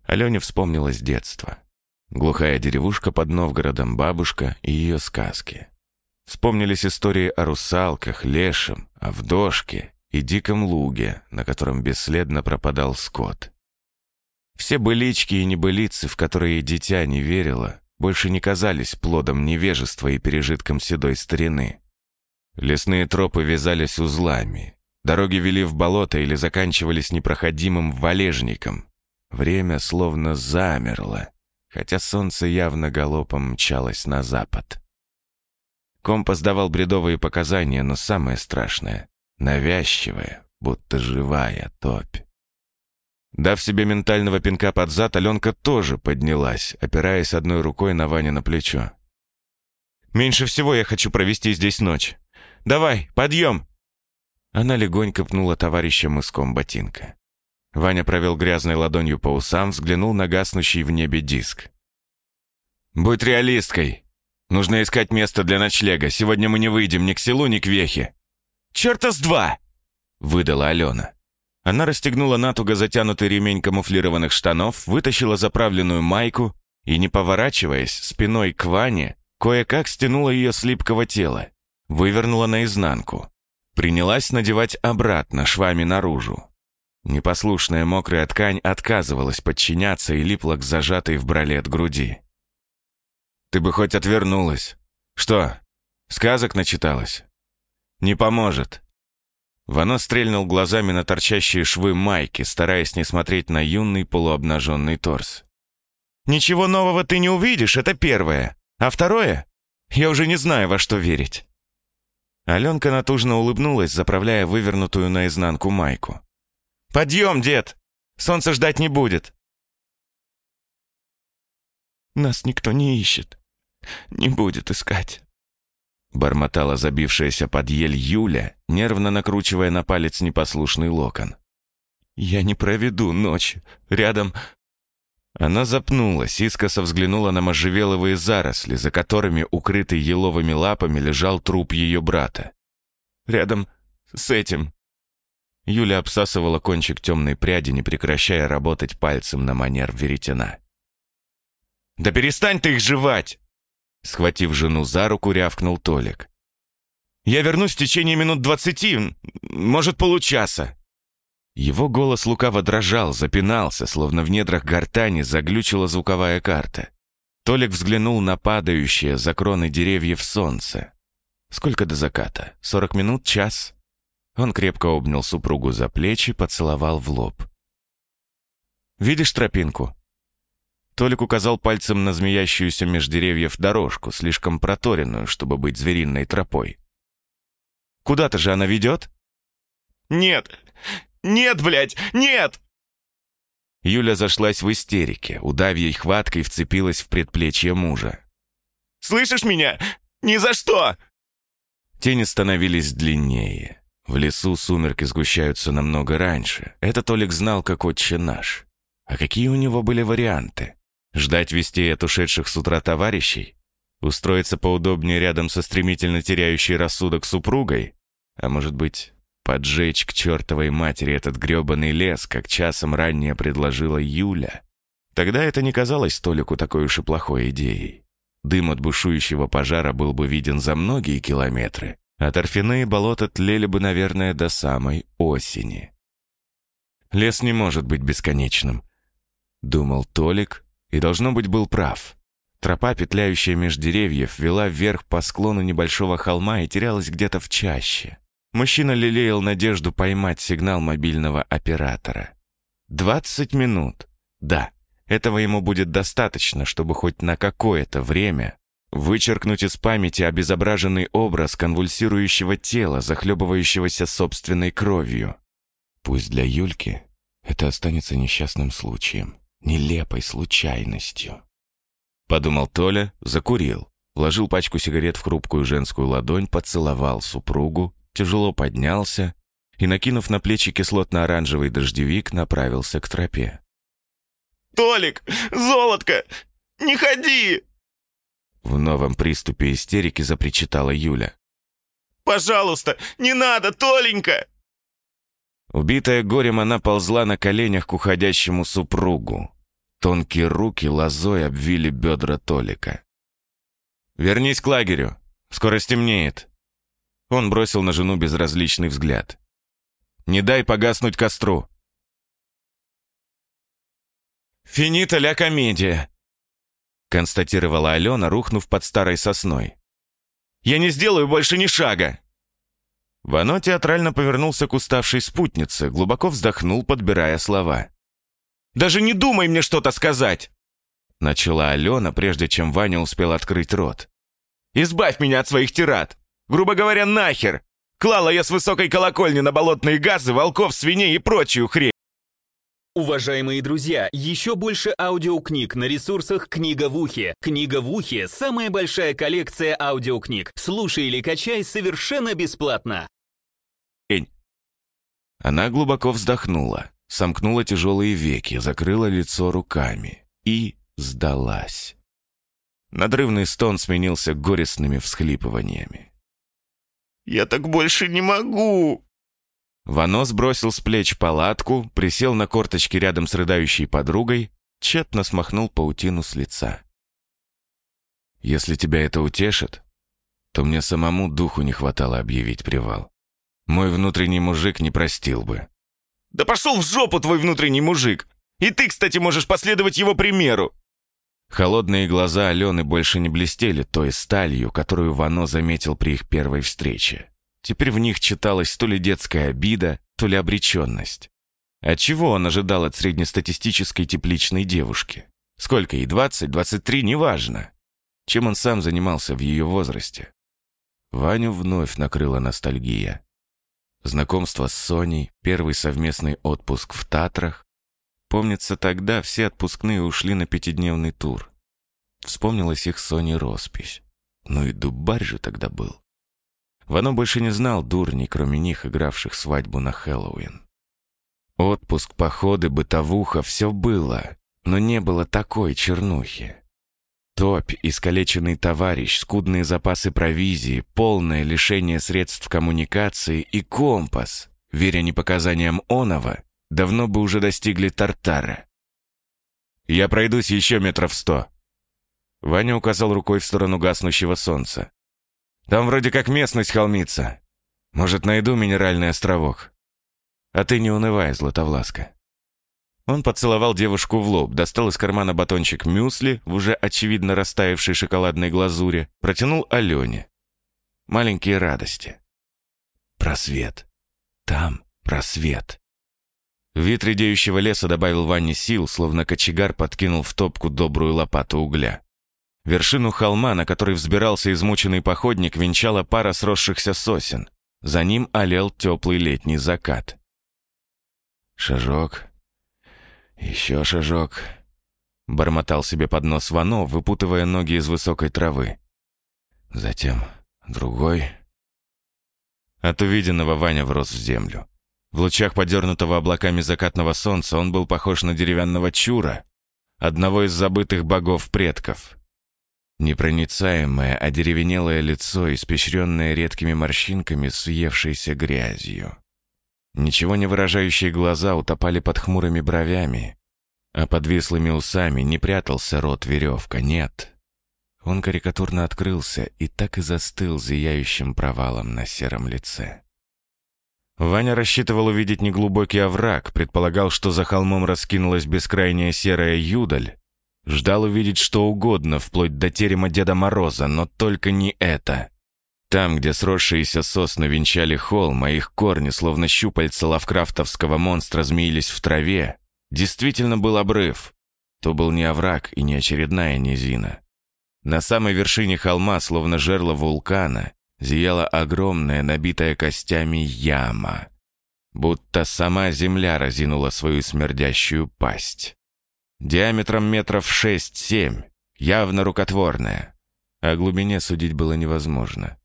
Алене вспомнилось детство. Глухая деревушка под Новгородом, бабушка и ее сказки. Вспомнились истории о русалках, лешем, о вдошке и диком луге, на котором бесследно пропадал скот. Все былички и небылицы, в которые дитя не верило, больше не казались плодом невежества и пережитком седой старины. Лесные тропы вязались узлами, дороги вели в болото или заканчивались непроходимым валежником. Время словно замерло, хотя солнце явно галопом мчалось на запад. Компас давал бредовые показания, но самое страшное — навязчивая, будто живая топь. Дав себе ментального пинка под зад, Аленка тоже поднялась, опираясь одной рукой на Ваня на плечо. «Меньше всего я хочу провести здесь ночь. Давай, подъем!» Она легонько пнула товарища мыском ботинка. Ваня провел грязной ладонью по усам, взглянул на гаснущий в небе диск. «Будь реалисткой. Нужно искать место для ночлега. Сегодня мы не выйдем ни к селу, ни к вехе». «Черта с два!» — выдала Алена. Она расстегнула натуго затянутый ремень камуфлированных штанов, вытащила заправленную майку и, не поворачиваясь, спиной к Ване, кое-как стянула ее с липкого тела, вывернула наизнанку. Принялась надевать обратно, швами наружу. Непослушная мокрая ткань отказывалась подчиняться и липла к зажатой в бралет груди. «Ты бы хоть отвернулась. Что, сказок начиталась?» «Не поможет. Вано стрельнул глазами на торчащие швы майки, стараясь не смотреть на юный полуобнаженный торс. «Ничего нового ты не увидишь, это первое. А второе? Я уже не знаю, во что верить». Аленка натужно улыбнулась, заправляя вывернутую наизнанку майку. «Подъем, дед! Солнце ждать не будет!» «Нас никто не ищет. Не будет искать». Бормотала забившаяся под ель Юля, нервно накручивая на палец непослушный локон. «Я не проведу ночь. Рядом...» Она запнулась, искоса взглянула на можжевеловые заросли, за которыми, укрытый еловыми лапами, лежал труп ее брата. «Рядом с этим...» Юля обсасывала кончик темной пряди, не прекращая работать пальцем на манер веретена. «Да перестань ты их жевать!» Схватив жену за руку, рявкнул Толик. «Я вернусь в течение минут двадцати, может, получаса». Его голос лукаво дрожал, запинался, словно в недрах гортани заглючила звуковая карта. Толик взглянул на падающее за кроны деревьев солнце. Сколько до заката? Сорок минут? Час? Он крепко обнял супругу за плечи, поцеловал в лоб. «Видишь тропинку?» Толик указал пальцем на змеящуюся меж деревьев дорожку, слишком проторенную, чтобы быть звериной тропой. «Куда-то же она ведет?» «Нет! Нет, блядь! Нет!» Юля зашлась в истерике, удавьей хваткой вцепилась в предплечье мужа. «Слышишь меня? Ни за что!» Тени становились длиннее. В лесу сумерки сгущаются намного раньше. Это Толик знал, как отче наш. А какие у него были варианты? Ждать вестей от ушедших с утра товарищей? Устроиться поудобнее рядом со стремительно теряющей рассудок супругой? А может быть, поджечь к чертовой матери этот грёбаный лес, как часом ранее предложила Юля? Тогда это не казалось Толику такой уж и плохой идеей. Дым от бушующего пожара был бы виден за многие километры, а торфяные болота тлели бы, наверное, до самой осени. Лес не может быть бесконечным, думал Толик, и, должно быть, был прав. Тропа, петляющая меж деревьев, вела вверх по склону небольшого холма и терялась где-то в чаще. Мужчина лелеял надежду поймать сигнал мобильного оператора. Двадцать минут. Да, этого ему будет достаточно, чтобы хоть на какое-то время вычеркнуть из памяти обезображенный образ конвульсирующего тела, захлебывающегося собственной кровью. Пусть для Юльки это останется несчастным случаем нелепой случайностью. Подумал Толя, закурил, вложил пачку сигарет в хрупкую женскую ладонь, поцеловал супругу, тяжело поднялся и, накинув на плечи кислотно-оранжевый дождевик, направился к тропе. «Толик! Золотко! Не ходи!» В новом приступе истерики запричитала Юля. «Пожалуйста, не надо, Толенька!» Убитая горем, она ползла на коленях к уходящему супругу. Тонкие руки лозой обвили бедра Толика. «Вернись к лагерю. Скоро стемнеет». Он бросил на жену безразличный взгляд. «Не дай погаснуть костру». «Финита ля комедия», — констатировала Алена, рухнув под старой сосной. «Я не сделаю больше ни шага!» Вано театрально повернулся к уставшей спутнице, глубоко вздохнул, подбирая слова. «Даже не думай мне что-то сказать!» Начала Алена, прежде чем Ваня успел открыть рот. «Избавь меня от своих тират! Грубо говоря, нахер! Клала я с высокой колокольни на болотные газы, волков, свиней и прочую хрень!» Уважаемые друзья, еще больше аудиокниг на ресурсах «Книга в ухе». «Книга в ухе» — самая большая коллекция аудиокниг. Слушай или качай совершенно бесплатно. Она глубоко вздохнула, сомкнула тяжелые веки, закрыла лицо руками и сдалась. Надрывный стон сменился горестными всхлипываниями. «Я так больше не могу!» Вано сбросил с плеч палатку, присел на корточки рядом с рыдающей подругой, тщетно смахнул паутину с лица. «Если тебя это утешит, то мне самому духу не хватало объявить привал. Мой внутренний мужик не простил бы». «Да пошел в жопу твой внутренний мужик! И ты, кстати, можешь последовать его примеру!» Холодные глаза Алены больше не блестели той сталью, которую Вано заметил при их первой встрече. Теперь в них читалась то ли детская обида, то ли обреченность. А чего он ожидал от среднестатистической тепличной девушки? Сколько ей, двадцать, двадцать три, неважно. Чем он сам занимался в ее возрасте? Ваню вновь накрыла ностальгия. Знакомство с Соней, первый совместный отпуск в Татрах, Помнится, тогда все отпускные ушли на пятидневный тур. Вспомнилась их Соне роспись. Ну и дубарь же тогда был. Вано больше не знал дурней, кроме них, игравших свадьбу на Хэллоуин. Отпуск, походы, бытовуха — все было, но не было такой чернухи. Топь, искалеченный товарищ, скудные запасы провизии, полное лишение средств коммуникации и компас, веря не показаниям Онова, давно бы уже достигли Тартара. «Я пройдусь еще метров сто». Ваня указал рукой в сторону гаснущего солнца. «Там вроде как местность холмится. Может, найду минеральный островок. А ты не унывай, Златовласка». Он поцеловал девушку в лоб, достал из кармана батончик мюсли в уже очевидно растаявшей шоколадной глазури, протянул Алене. Маленькие радости. Просвет. Там просвет. Вид редеющего леса добавил Ване сил, словно кочегар подкинул в топку добрую лопату угля. Вершину холма, на который взбирался измученный походник, венчала пара сросшихся сосен. За ним олел теплый летний закат. «Шажок. Еще шажок», — бормотал себе под нос Вано, выпутывая ноги из высокой травы. Затем другой. От увиденного Ваня врос в землю. В лучах подернутого облаками закатного солнца он был похож на деревянного чура, одного из забытых богов предков. Непроницаемое, одеревенелое лицо, испещренное редкими морщинками, съевшейся грязью. Ничего не выражающие глаза утопали под хмурыми бровями, а под вислыми усами не прятался рот веревка, нет. Он карикатурно открылся и так и застыл зияющим провалом на сером лице. Ваня рассчитывал увидеть неглубокий овраг, предполагал, что за холмом раскинулась бескрайняя серая юдаль. Ждал увидеть что угодно, вплоть до терема Деда Мороза, но только не это. Там, где сросшиеся сосны венчали холм, а их корни, словно щупальца лавкрафтовского монстра, змеились в траве, действительно был обрыв. То был не овраг и не очередная низина. На самой вершине холма, словно жерло вулкана, зияла огромная, набитая костями яма. Будто сама земля разинула свою смердящую пасть. Диаметром метров шесть-семь, явно рукотворная. О глубине судить было невозможно.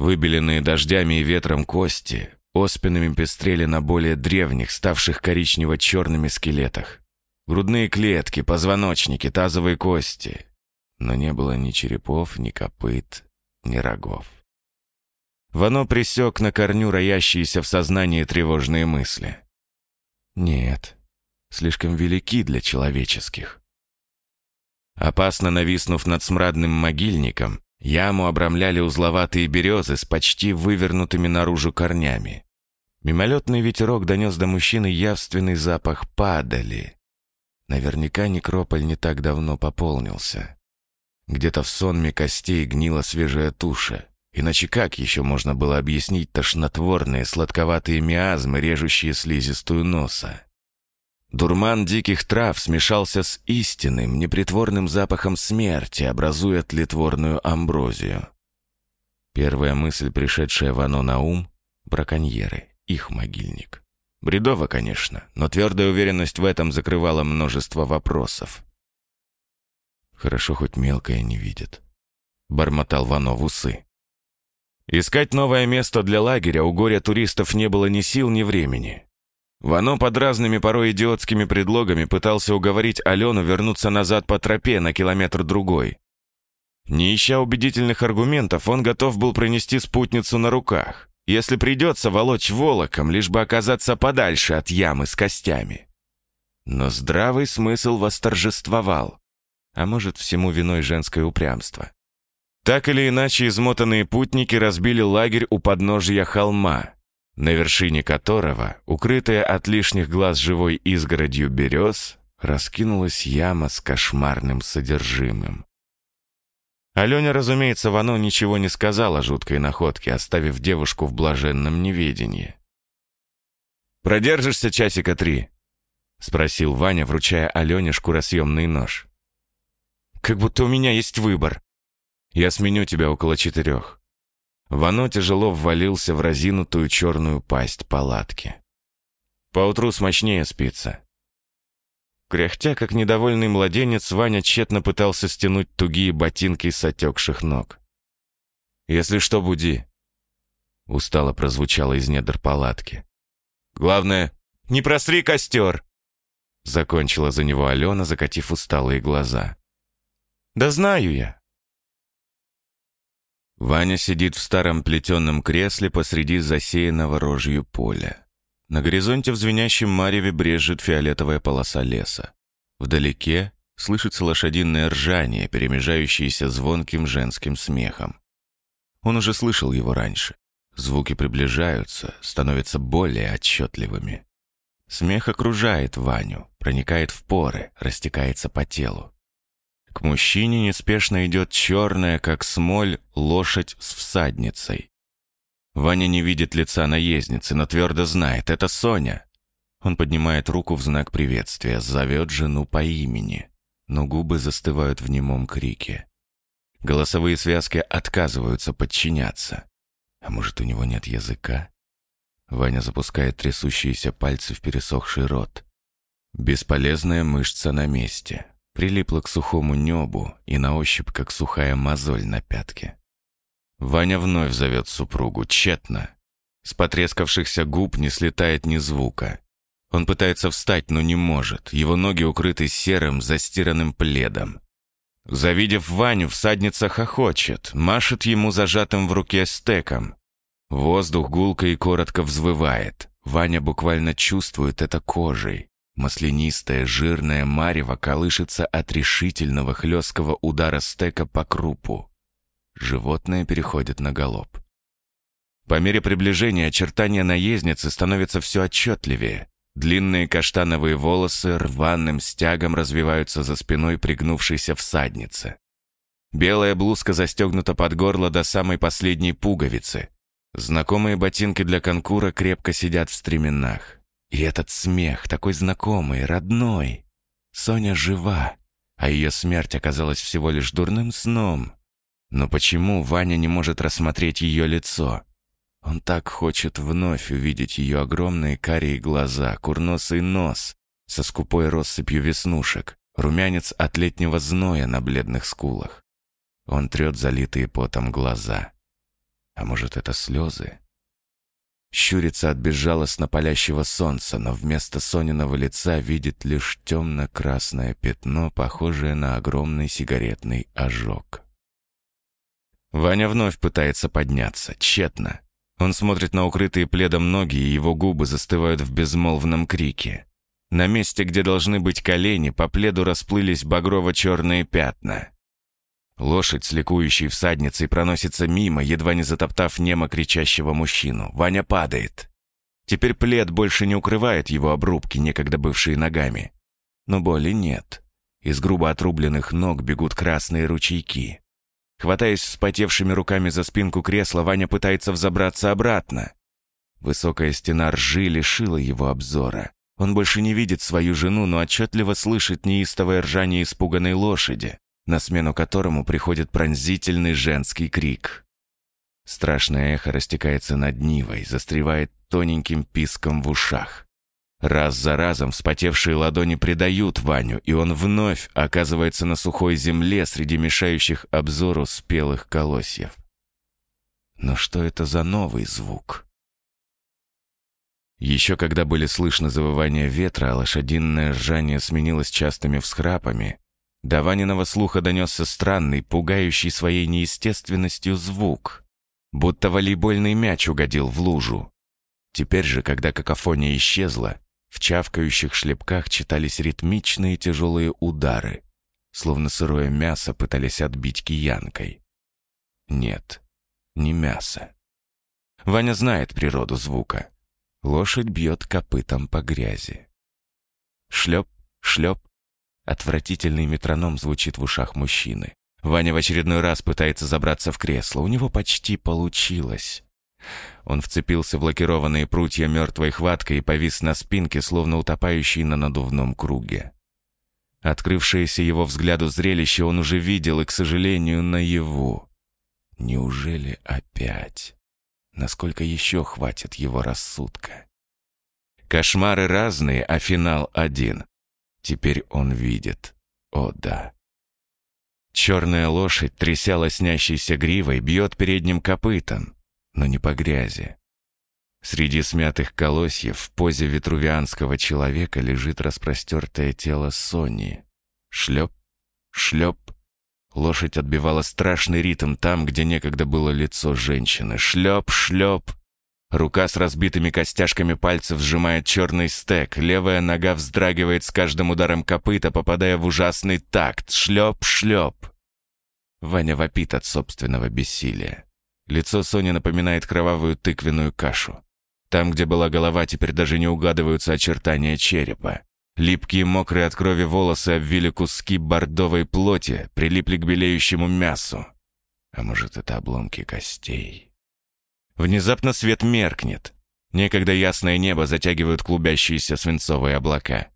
Выбеленные дождями и ветром кости оспинами пестрели на более древних, ставших коричнево-черными скелетах. Грудные клетки, позвоночники, тазовые кости. Но не было ни черепов, ни копыт, ни рогов. Вано присек на корню роящиеся в сознании тревожные мысли. Нет, слишком велики для человеческих. Опасно нависнув над смрадным могильником, яму обрамляли узловатые березы с почти вывернутыми наружу корнями. Мимолетный ветерок донес до мужчины явственный запах падали. Наверняка некрополь не так давно пополнился. Где-то в сонме костей гнила свежая туша. Иначе как еще можно было объяснить тошнотворные сладковатые миазмы, режущие слизистую носа? Дурман диких трав смешался с истинным, непритворным запахом смерти, образуя тлетворную амброзию. Первая мысль, пришедшая Вано на ум — браконьеры, их могильник. Бредово, конечно, но твердая уверенность в этом закрывала множество вопросов. «Хорошо, хоть мелкое не видит», — бормотал Вано в усы. Искать новое место для лагеря у горя туристов не было ни сил, ни времени. Вано под разными порой идиотскими предлогами пытался уговорить Алену вернуться назад по тропе на километр-другой. Не ища убедительных аргументов, он готов был пронести спутницу на руках, если придется волочь волоком, лишь бы оказаться подальше от ямы с костями. Но здравый смысл восторжествовал, а может, всему виной женское упрямство. Так или иначе, измотанные путники разбили лагерь у подножия холма, на вершине которого, укрытая от лишних глаз живой изгородью берез, раскинулась яма с кошмарным содержимым. Алене, разумеется, Вано ничего не сказал о жуткой находке, оставив девушку в блаженном неведении. «Продержишься часика три?» — спросил Ваня, вручая Алене шкуросъемный нож. «Как будто у меня есть выбор. Я сменю тебя около четырех». Вано тяжело ввалился в разинутую черную пасть палатки. Поутру смачнее спится. Кряхтя, как недовольный младенец, Ваня тщетно пытался стянуть тугие ботинки с отекших ног. «Если что, буди», — устало прозвучало из недр палатки. «Главное, не просри костер!» Закончила за него Алена, закатив усталые глаза. «Да знаю я», Ваня сидит в старом плетеном кресле посреди засеянного рожью поля. На горизонте в звенящем мареве брежет фиолетовая полоса леса. Вдалеке слышится лошадиное ржание, перемежающееся звонким женским смехом. Он уже слышал его раньше. Звуки приближаются, становятся более отчетливыми. Смех окружает Ваню, проникает в поры, растекается по телу. К мужчине неспешно идет черная, как смоль, лошадь с всадницей. Ваня не видит лица наездницы, но твердо знает, это Соня. Он поднимает руку в знак приветствия, зовет жену по имени, но губы застывают в немом крике. Голосовые связки отказываются подчиняться. А может, у него нет языка? Ваня запускает трясущиеся пальцы в пересохший рот. Бесполезная мышца на месте прилипла к сухому небу и на ощупь, как сухая мозоль на пятке. Ваня вновь зовет супругу, тщетно. С потрескавшихся губ не слетает ни звука. Он пытается встать, но не может. Его ноги укрыты серым, застиранным пледом. Завидев Ваню, всадница хохочет, машет ему зажатым в руке стеком. Воздух гулко и коротко взвывает. Ваня буквально чувствует это кожей. Маслянистая, жирная марево колышется от решительного хлесткого удара стека по крупу. Животное переходит на галоп. По мере приближения очертания наездницы становятся все отчетливее. Длинные каштановые волосы рваным стягом развиваются за спиной пригнувшейся всадницы. Белая блузка застегнута под горло до самой последней пуговицы. Знакомые ботинки для конкура крепко сидят в стременах. И этот смех, такой знакомый, родной. Соня жива, а ее смерть оказалась всего лишь дурным сном. Но почему Ваня не может рассмотреть ее лицо? Он так хочет вновь увидеть ее огромные карие глаза, курносый нос со скупой россыпью веснушек, румянец от летнего зноя на бледных скулах. Он трет залитые потом глаза. А может, это слезы? Щурится от безжалостно палящего солнца, но вместо Сониного лица видит лишь темно-красное пятно, похожее на огромный сигаретный ожог. Ваня вновь пытается подняться, тщетно. Он смотрит на укрытые пледом ноги, и его губы застывают в безмолвном крике. На месте, где должны быть колени, по пледу расплылись багрово-черные пятна. Лошадь с ликующей всадницей проносится мимо, едва не затоптав немо кричащего мужчину. Ваня падает. Теперь плед больше не укрывает его обрубки, некогда бывшие ногами. Но боли нет. Из грубо отрубленных ног бегут красные ручейки. Хватаясь вспотевшими руками за спинку кресла, Ваня пытается взобраться обратно. Высокая стена ржи лишила его обзора. Он больше не видит свою жену, но отчетливо слышит неистовое ржание испуганной лошади, на смену которому приходит пронзительный женский крик. Страшное эхо растекается над Нивой, застревает тоненьким писком в ушах. Раз за разом вспотевшие ладони предают Ваню, и он вновь оказывается на сухой земле среди мешающих обзору спелых колосьев. Но что это за новый звук? Еще когда были слышны завывания ветра, а лошадиное ржание сменилось частыми всхрапами, до Ваниного слуха донесся странный, пугающий своей неестественностью звук, будто волейбольный мяч угодил в лужу. Теперь же, когда какофония исчезла, в чавкающих шлепках читались ритмичные тяжелые удары, словно сырое мясо пытались отбить киянкой. Нет, не мясо. Ваня знает природу звука. Лошадь бьет копытом по грязи. Шлеп, шлеп. Отвратительный метроном звучит в ушах мужчины. Ваня в очередной раз пытается забраться в кресло. У него почти получилось. Он вцепился в лакированные прутья мертвой хваткой и повис на спинке, словно утопающий на надувном круге. Открывшееся его взгляду зрелище он уже видел и, к сожалению, наяву. Неужели опять? Насколько еще хватит его рассудка? Кошмары разные, а финал один. Теперь он видит. О да. Черная лошадь, тряся лоснящейся гривой, бьет передним копытом но не по грязи. Среди смятых колосьев в позе ветрувианского человека лежит распростертое тело Сони. Шлеп, шлеп. Лошадь отбивала страшный ритм там, где некогда было лицо женщины. Шлеп, шлеп. Рука с разбитыми костяшками пальцев сжимает черный стек. Левая нога вздрагивает с каждым ударом копыта, попадая в ужасный такт. Шлеп, шлеп. Ваня вопит от собственного бессилия. Лицо Сони напоминает кровавую тыквенную кашу. Там, где была голова, теперь даже не угадываются очертания черепа. Липкие, мокрые от крови волосы обвили куски бордовой плоти, прилипли к белеющему мясу. А может, это обломки костей? Внезапно свет меркнет. Некогда ясное небо затягивают клубящиеся свинцовые облака.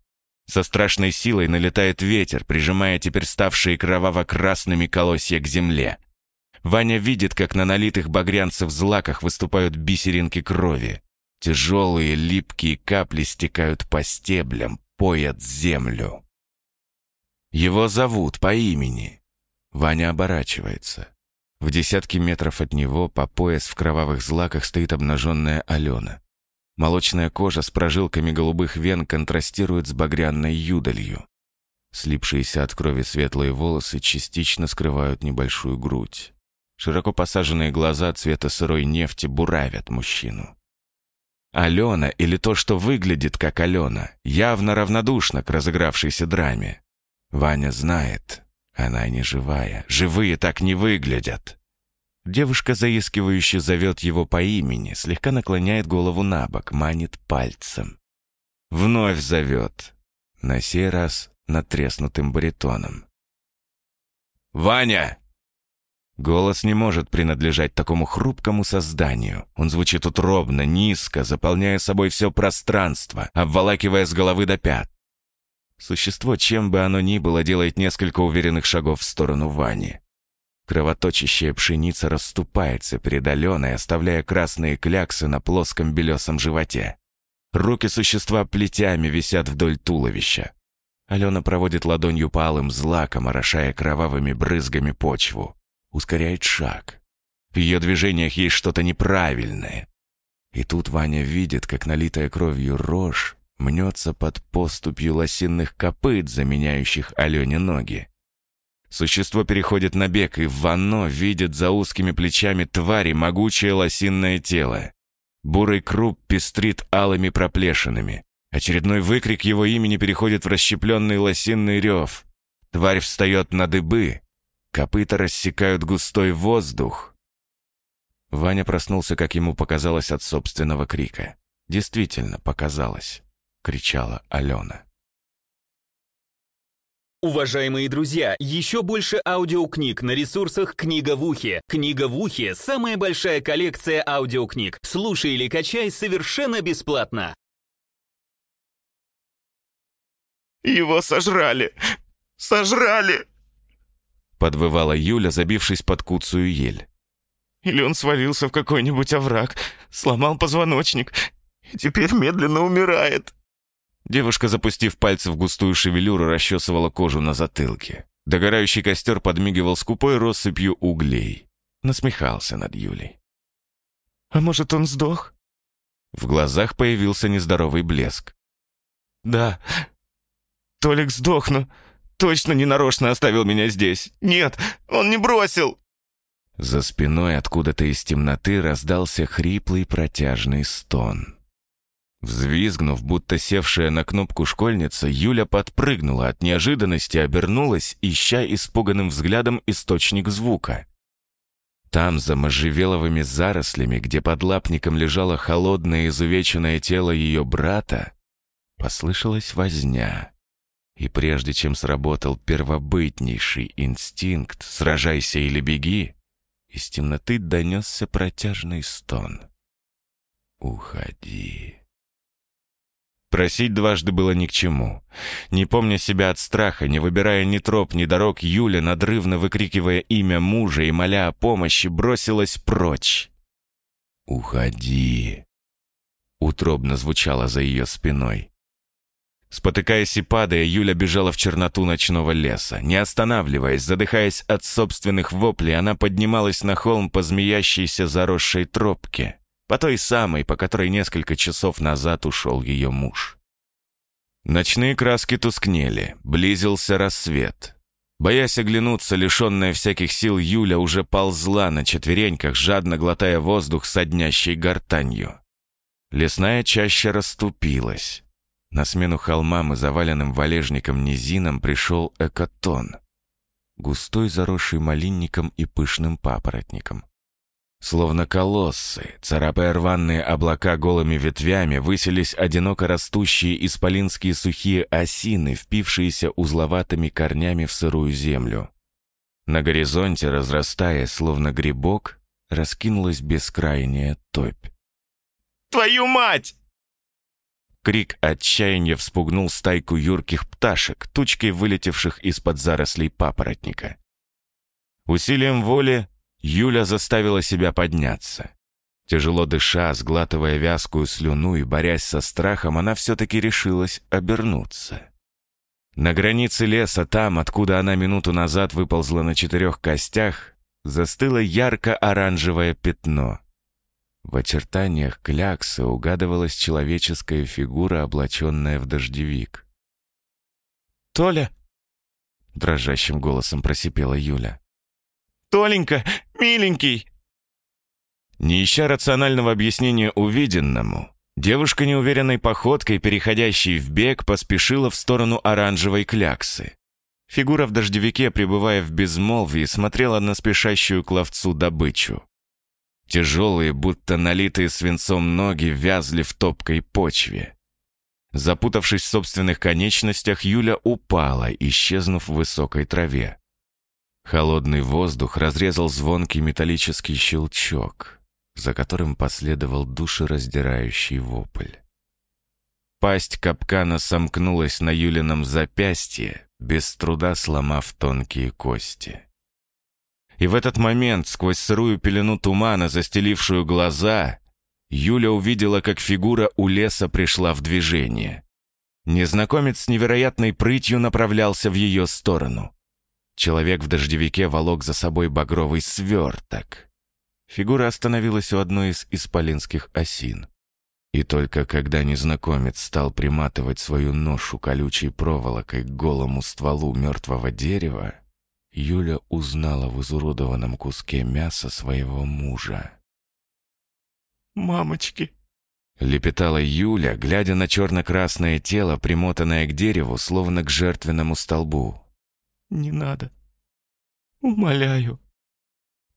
Со страшной силой налетает ветер, прижимая теперь ставшие кроваво-красными колосья к земле. Ваня видит, как на налитых багрянцев злаках выступают бисеринки крови. Тяжелые липкие капли стекают по стеблям, поят землю. Его зовут по имени. Ваня оборачивается. В десятки метров от него, по пояс в кровавых злаках, стоит обнаженная Алена. Молочная кожа с прожилками голубых вен контрастирует с багряной юдолью. Слипшиеся от крови светлые волосы частично скрывают небольшую грудь. Широко посаженные глаза цвета сырой нефти буравят мужчину. Алена, или то, что выглядит как Алена, явно равнодушна к разыгравшейся драме. Ваня знает, она не живая, живые так не выглядят. Девушка заискивающе зовет его по имени, слегка наклоняет голову на бок, манит пальцем. Вновь зовет, на сей раз натреснутым баритоном. «Ваня!» Голос не может принадлежать такому хрупкому созданию. Он звучит утробно, низко, заполняя собой все пространство, обволакивая с головы до пят. Существо, чем бы оно ни было, делает несколько уверенных шагов в сторону Вани. Кровоточащая пшеница расступается перед Аленой, оставляя красные кляксы на плоском белесом животе. Руки существа плетями висят вдоль туловища. Алена проводит ладонью по алым злакам, орошая кровавыми брызгами почву ускоряет шаг. В ее движениях есть что-то неправильное. И тут Ваня видит, как налитая кровью рожь мнется под поступью лосинных копыт, заменяющих Алене ноги. Существо переходит на бег, и Вано видит за узкими плечами твари могучее лосинное тело. Бурый круп пестрит алыми проплешинами. Очередной выкрик его имени переходит в расщепленный лосинный рев. Тварь встает на дыбы, Копыта рассекают густой воздух. Ваня проснулся, как ему показалось, от собственного крика. Действительно, показалось. Кричала Алена. Уважаемые друзья, еще больше аудиокниг на ресурсах «Книга в ухе». «Книга в ухе» — самая большая коллекция аудиокниг. Слушай или качай совершенно бесплатно. Его сожрали! Сожрали!» Подвывала Юля, забившись под куцую ель. Или он свалился в какой-нибудь овраг, сломал позвоночник и теперь медленно умирает. Девушка, запустив пальцы в густую шевелюру, расчесывала кожу на затылке. Догорающий костер подмигивал скупой россыпью углей. Насмехался над Юлей. «А может, он сдох?» В глазах появился нездоровый блеск. «Да, Толик сдох, но точно ненарочно оставил меня здесь. Нет, он не бросил!» За спиной откуда-то из темноты раздался хриплый протяжный стон. Взвизгнув, будто севшая на кнопку школьница, Юля подпрыгнула от неожиданности, обернулась, ища испуганным взглядом источник звука. Там, за можжевеловыми зарослями, где под лапником лежало холодное изувеченное тело ее брата, послышалась возня. И прежде чем сработал первобытнейший инстинкт «сражайся или беги», из темноты донесся протяжный стон. «Уходи». Просить дважды было ни к чему. Не помня себя от страха, не выбирая ни троп, ни дорог, Юля, надрывно выкрикивая имя мужа и моля о помощи, бросилась прочь. «Уходи!» Утробно звучало за ее спиной. Спотыкаясь и падая, Юля бежала в черноту ночного леса. Не останавливаясь, задыхаясь от собственных воплей, она поднималась на холм по змеящейся заросшей тропке по той самой, по которой несколько часов назад ушел ее муж. Ночные краски тускнели, близился рассвет. Боясь оглянуться, лишенная всяких сил, Юля уже ползла на четвереньках, жадно глотая воздух с однящей гортанью. Лесная чаще расступилась. На смену холмам и заваленным валежником низинам пришел экотон. Густой, заросший малинником и пышным папоротником. Словно колоссы, царапая рваные облака голыми ветвями, высились одиноко растущие исполинские сухие осины, впившиеся узловатыми корнями в сырую землю. На горизонте, разрастая, словно грибок, раскинулась бескрайняя топь. «Твою мать!» Крик отчаяния вспугнул стайку юрких пташек, тучкой вылетевших из-под зарослей папоротника. Усилием воли Юля заставила себя подняться. Тяжело дыша, сглатывая вязкую слюну и борясь со страхом, она все-таки решилась обернуться. На границе леса, там, откуда она минуту назад выползла на четырех костях, застыло ярко-оранжевое пятно. В очертаниях кляксы угадывалась человеческая фигура, облаченная в дождевик. «Толя!» — дрожащим голосом просипела Юля. «Толенька, миленький!» Не ища рационального объяснения увиденному, девушка неуверенной походкой, переходящей в бег, поспешила в сторону оранжевой кляксы. Фигура в дождевике, пребывая в безмолвии, смотрела на спешащую к ловцу добычу. Тяжелые, будто налитые свинцом ноги, вязли в топкой почве. Запутавшись в собственных конечностях, Юля упала, исчезнув в высокой траве. Холодный воздух разрезал звонкий металлический щелчок, за которым последовал душераздирающий вопль. Пасть капкана сомкнулась на Юлином запястье, без труда сломав тонкие кости. И в этот момент, сквозь сырую пелену тумана, застелившую глаза, Юля увидела, как фигура у леса пришла в движение. Незнакомец с невероятной прытью направлялся в ее сторону. Человек в дождевике волок за собой багровый сверток. Фигура остановилась у одной из исполинских осин. И только когда незнакомец стал приматывать свою ношу колючей проволокой к голому стволу мертвого дерева, Юля узнала в изуродованном куске мяса своего мужа. «Мамочки!» — лепетала Юля, глядя на черно-красное тело, примотанное к дереву, словно к жертвенному столбу. Не надо. Умоляю.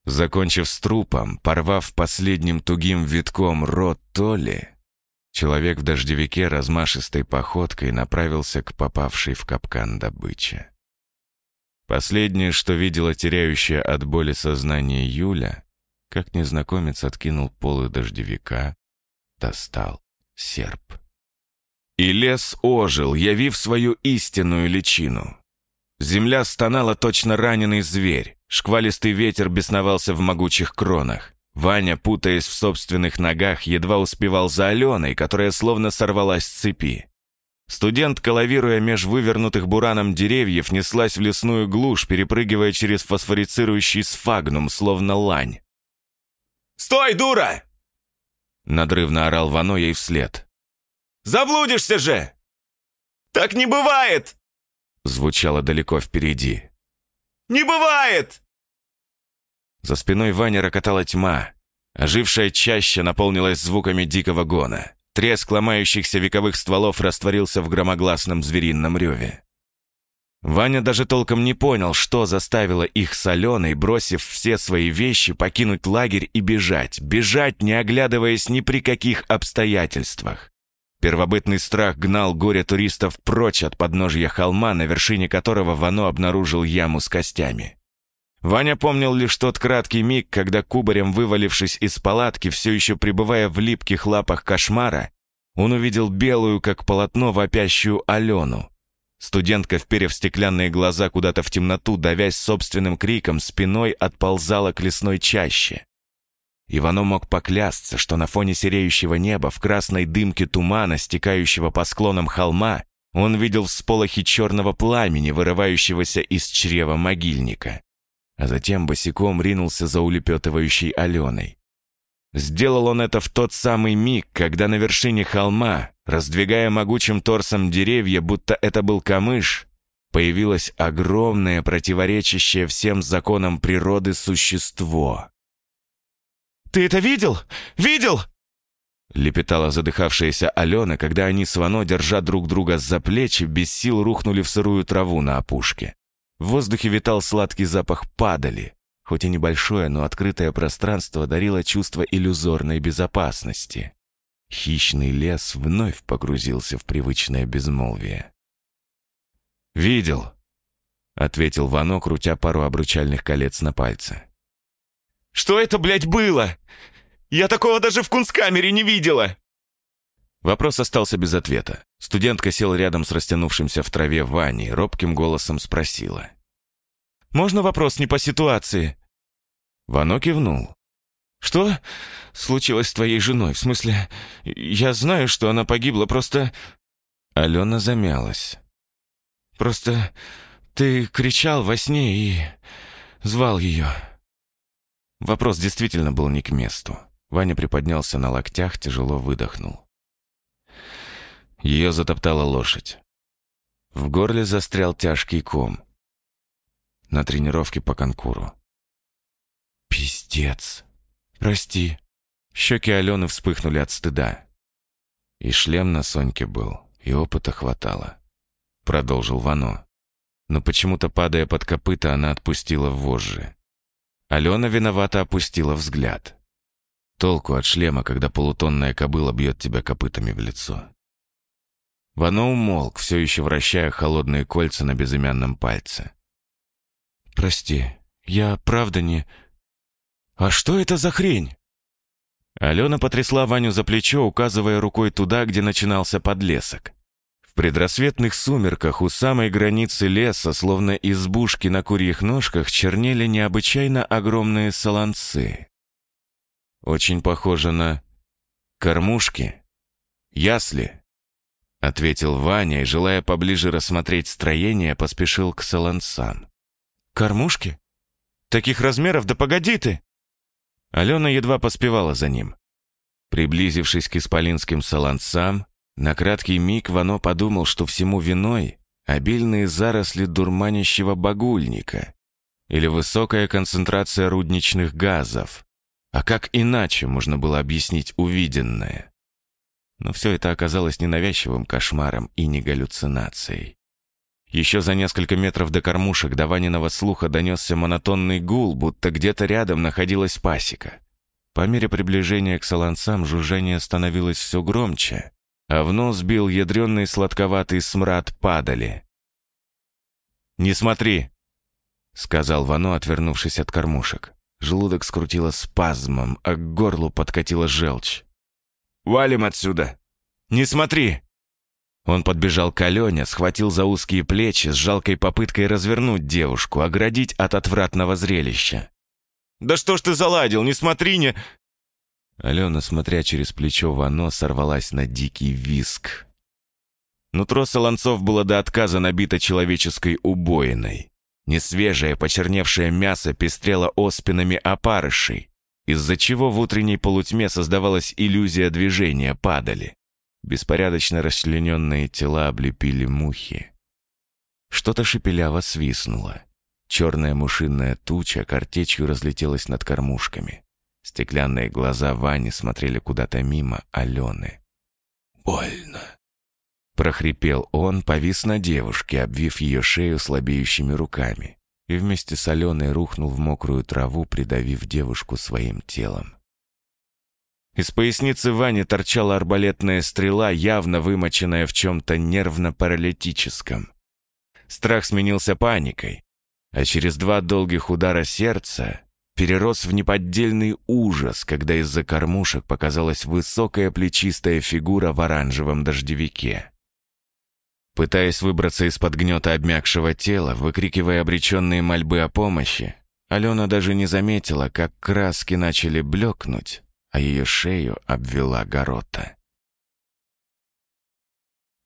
Закончив с трупом, порвав последним тугим витком рот Толи, человек в дождевике размашистой походкой направился к попавшей в капкан добыче. Последнее, что видела теряющая от боли сознание Юля, как незнакомец откинул полы дождевика, достал серп. И лес ожил, явив свою истинную личину. Земля стонала точно раненый зверь, шквалистый ветер бесновался в могучих кронах. Ваня, путаясь в собственных ногах, едва успевал за Аленой, которая словно сорвалась с цепи. Студент, лавируя меж вывернутых бураном деревьев, неслась в лесную глушь, перепрыгивая через фосфорицирующий сфагнум, словно лань. «Стой, дура!» Надрывно орал Вано ей вслед. «Заблудишься же!» «Так не бывает!» Звучало далеко впереди. «Не бывает!» За спиной Вани рокотала тьма. Ожившая чаще наполнилась звуками дикого гона. Треск ломающихся вековых стволов растворился в громогласном зверином реве. Ваня даже толком не понял, что заставило их с Аленой, бросив все свои вещи, покинуть лагерь и бежать. Бежать, не оглядываясь ни при каких обстоятельствах. Первобытный страх гнал горе туристов прочь от подножья холма, на вершине которого Вано обнаружил яму с костями. Ваня помнил лишь тот краткий миг, когда кубарем вывалившись из палатки, все еще пребывая в липких лапах кошмара, он увидел белую, как полотно, вопящую Алену. Студентка, вперев стеклянные глаза куда-то в темноту, давясь собственным криком, спиной отползала к лесной чаще. Ивано мог поклясться, что на фоне сереющего неба, в красной дымке тумана, стекающего по склонам холма, он видел всполохи черного пламени, вырывающегося из чрева могильника а затем босиком ринулся за улепетывающей Аленой. Сделал он это в тот самый миг, когда на вершине холма, раздвигая могучим торсом деревья, будто это был камыш, появилось огромное, противоречащее всем законам природы существо. «Ты это видел? Видел?» Лепетала задыхавшаяся Алена, когда они с Вано, держа друг друга за плечи, без сил рухнули в сырую траву на опушке. В воздухе витал сладкий запах падали. Хоть и небольшое, но открытое пространство дарило чувство иллюзорной безопасности. Хищный лес вновь погрузился в привычное безмолвие. «Видел», — ответил Вано, крутя пару обручальных колец на пальце. «Что это, блядь, было? Я такого даже в кунсткамере не видела!» Вопрос остался без ответа. Студентка села рядом с растянувшимся в траве Ваней, робким голосом спросила. «Можно вопрос не по ситуации?» Вано кивнул. «Что случилось с твоей женой? В смысле, я знаю, что она погибла, просто...» Алена замялась. «Просто ты кричал во сне и звал ее». Вопрос действительно был не к месту. Ваня приподнялся на локтях, тяжело выдохнул. Ее затоптала лошадь. В горле застрял тяжкий ком. На тренировке по конкуру. «Пиздец! Прости!» Щеки Алены вспыхнули от стыда. И шлем на Соньке был, и опыта хватало. Продолжил Вано. Но почему-то, падая под копыта, она отпустила вожжи. Алена виновато опустила взгляд. Толку от шлема, когда полутонная кобыла бьет тебя копытами в лицо. Вано умолк, все еще вращая холодные кольца на безымянном пальце. «Прости, я правда не...» «А что это за хрень?» Алена потрясла Ваню за плечо, указывая рукой туда, где начинался подлесок. В предрассветных сумерках у самой границы леса, словно избушки на курьих ножках, чернели необычайно огромные солонцы. Очень похоже на кормушки, ясли. — ответил Ваня и, желая поближе рассмотреть строение, поспешил к солонцам. «Кормушки? Таких размеров? Да погоди ты!» Алена едва поспевала за ним. Приблизившись к исполинским солонцам, на краткий миг Вано подумал, что всему виной обильные заросли дурманящего багульника или высокая концентрация рудничных газов. А как иначе можно было объяснить увиденное? Но все это оказалось ненавязчивым кошмаром и не галлюцинацией. Еще за несколько метров до кормушек до Ваниного слуха донесся монотонный гул, будто где-то рядом находилась пасека. По мере приближения к солонцам жужжание становилось все громче, а в нос бил ядренный сладковатый смрад падали. «Не смотри!» — сказал Вано, отвернувшись от кормушек. Желудок скрутило спазмом, а к горлу подкатила желчь. Валим отсюда! Не смотри!» Он подбежал к Алене, схватил за узкие плечи с жалкой попыткой развернуть девушку, оградить от отвратного зрелища. «Да что ж ты заладил, не смотри, не...» Алена, смотря через плечо Вано, сорвалась на дикий виск. Нутро Солонцов было до отказа набито человеческой убоиной. Несвежее, почерневшее мясо пестрело оспинами опарышей, из-за чего в утренней полутьме создавалась иллюзия движения, падали. Беспорядочно расчлененные тела облепили мухи. Что-то шепеляво свистнуло. Черная мушиная туча картечью разлетелась над кормушками. Стеклянные глаза Вани смотрели куда-то мимо Алены. «Больно!» Прохрипел он, повис на девушке, обвив ее шею слабеющими руками, и вместе с Аленой рухнул в мокрую траву, придавив девушку своим телом. Из поясницы Вани торчала арбалетная стрела, явно вымоченная в чем-то нервно-паралитическом. Страх сменился паникой, а через два долгих удара сердца перерос в неподдельный ужас, когда из-за кормушек показалась высокая плечистая фигура в оранжевом дождевике. Пытаясь выбраться из-под гнета обмякшего тела, выкрикивая обреченные мольбы о помощи, Алена даже не заметила, как краски начали блекнуть, а ее шею обвела горота.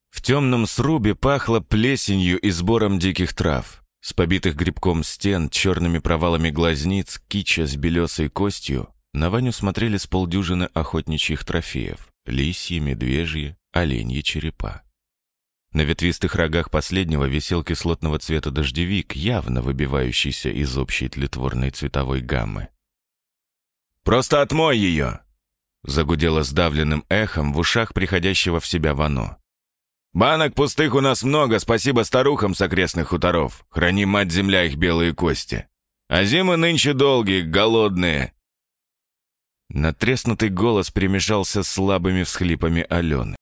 В темном срубе пахло плесенью и сбором диких трав. С побитых грибком стен, черными провалами глазниц, кича с белесой костью, на Ваню смотрели с полдюжины охотничьих трофеев — лисьи, медвежьи, оленьи черепа. На ветвистых рогах последнего висел кислотного цвета дождевик, явно выбивающийся из общей тлетворной цветовой гаммы. «Просто отмой ее!» Загудело сдавленным эхом в ушах приходящего в себя Вано. «Банок пустых у нас много, спасибо старухам с окрестных хуторов. Храни мать-земля их белые кости. А зимы нынче долгие, голодные». Натреснутый голос перемешался с слабыми всхлипами Алены.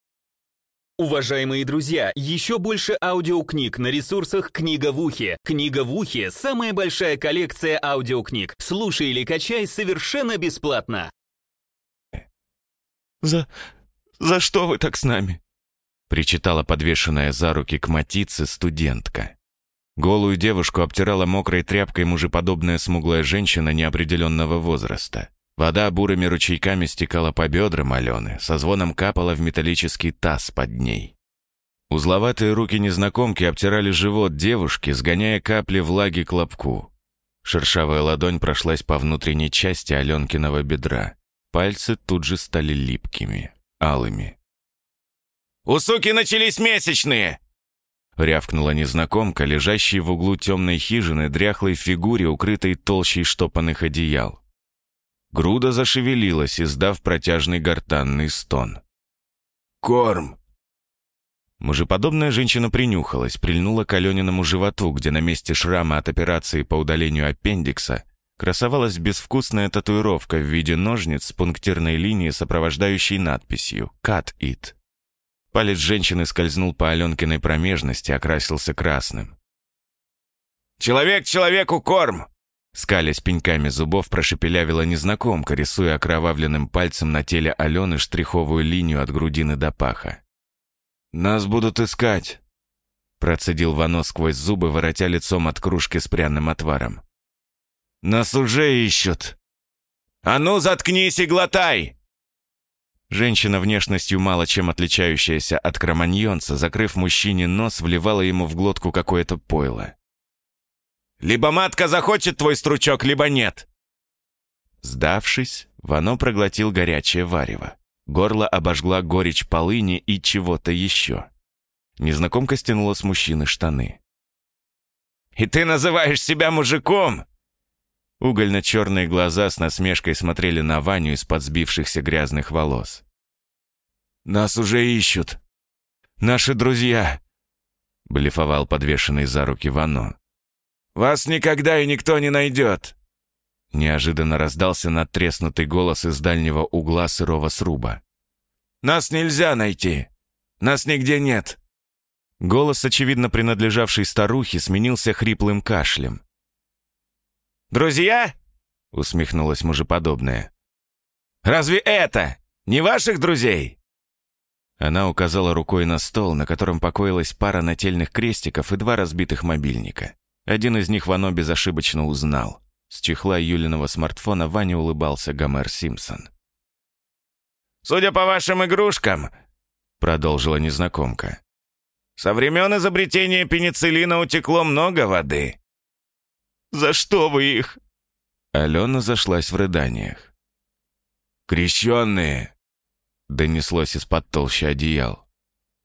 Уважаемые друзья, еще больше аудиокниг на ресурсах «Книга в ухе». «Книга в ухе» — самая большая коллекция аудиокниг. Слушай или качай совершенно бесплатно. «За... за что вы так с нами?» Причитала подвешенная за руки к матице студентка. Голую девушку обтирала мокрой тряпкой мужеподобная смуглая женщина неопределенного возраста. Вода бурыми ручейками стекала по бедрам Алены, со звоном капала в металлический таз под ней. Узловатые руки незнакомки обтирали живот девушки, сгоняя капли влаги к лобку. Шершавая ладонь прошлась по внутренней части Аленкиного бедра. Пальцы тут же стали липкими, алыми. «У суки начались месячные!» Рявкнула незнакомка, лежащая в углу темной хижины, дряхлой фигуре, укрытой толщей штопанных одеял. Груда зашевелилась, издав протяжный гортанный стон. «Корм!» Мужеподобная женщина принюхалась, прильнула к Алениному животу, где на месте шрама от операции по удалению аппендикса красовалась безвкусная татуировка в виде ножниц с пунктирной линией, сопровождающей надписью «Cut it». Палец женщины скользнул по Аленкиной промежности, окрасился красным. «Человек человеку корм!» Скалясь пеньками зубов, прошепелявила незнакомка, рисуя окровавленным пальцем на теле Алены штриховую линию от грудины до паха. «Нас будут искать», — процедил Вано сквозь зубы, воротя лицом от кружки с пряным отваром. «Нас уже ищут!» «А ну, заткнись и глотай!» Женщина, внешностью мало чем отличающаяся от кроманьонца, закрыв мужчине нос, вливала ему в глотку какое-то пойло. Либо матка захочет твой стручок, либо нет!» Сдавшись, Вано проглотил горячее варево. Горло обожгла горечь полыни и чего-то еще. Незнакомка стянула с мужчины штаны. «И ты называешь себя мужиком?» Угольно-черные глаза с насмешкой смотрели на Ваню из-под сбившихся грязных волос. «Нас уже ищут. Наши друзья!» Блефовал подвешенный за руки Вано. Вас никогда и никто не найдет!» Неожиданно раздался надтреснутый голос из дальнего угла сырого сруба. «Нас нельзя найти! Нас нигде нет!» Голос, очевидно принадлежавший старухе, сменился хриплым кашлем. «Друзья?» — усмехнулась мужеподобная. «Разве это не ваших друзей?» Она указала рукой на стол, на котором покоилась пара нательных крестиков и два разбитых мобильника. Один из них Вано безошибочно узнал. С чехла Юлиного смартфона Ваня улыбался Гомер Симпсон. «Судя по вашим игрушкам», — продолжила незнакомка, «со времен изобретения пенициллина утекло много воды». «За что вы их?» Алена зашлась в рыданиях. «Крещенные!» — донеслось из-под толщи одеял.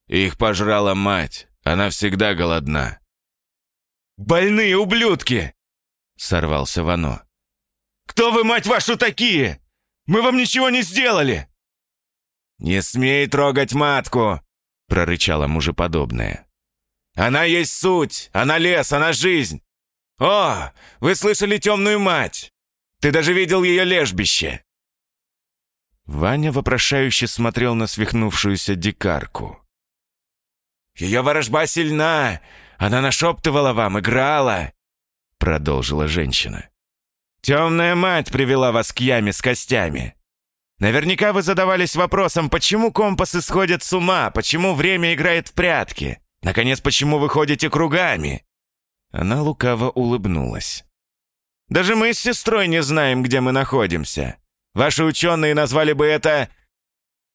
«Их пожрала мать, она всегда голодна». «Больные ублюдки!» — сорвался Вано. «Кто вы, мать вашу, такие? Мы вам ничего не сделали!» «Не смей трогать матку!» — прорычала мужеподобная. «Она есть суть, она лес, она жизнь! О, вы слышали темную мать! Ты даже видел ее лежбище!» Ваня вопрошающе смотрел на свихнувшуюся дикарку. «Ее ворожба сильна! Она нашептывала вам, играла!» Продолжила женщина. «Темная мать привела вас к яме с костями. Наверняка вы задавались вопросом, почему компасы сходят с ума, почему время играет в прятки, наконец, почему вы ходите кругами?» Она лукаво улыбнулась. «Даже мы с сестрой не знаем, где мы находимся. Ваши ученые назвали бы это...»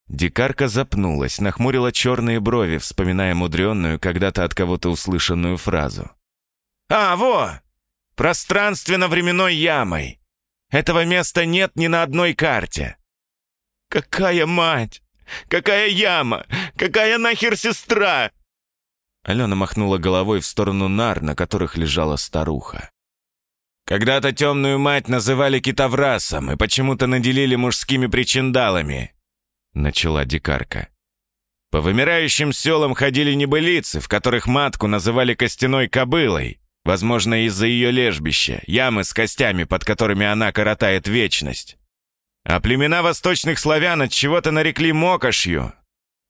Дикарка запнулась, нахмурила черные брови, вспоминая мудренную, когда-то от кого-то услышанную фразу. «А, во! Пространственно-временной ямой! Этого места нет ни на одной карте!» «Какая мать! Какая яма! Какая нахер сестра!» Алена махнула головой в сторону нар, на которых лежала старуха. «Когда-то темную мать называли китоврасом и почему-то наделили мужскими причиндалами», — начала дикарка. «По вымирающим селам ходили небылицы, в которых матку называли костяной кобылой, возможно, из-за ее лежбища, ямы с костями, под которыми она коротает вечность. А племена восточных славян от чего-то нарекли мокошью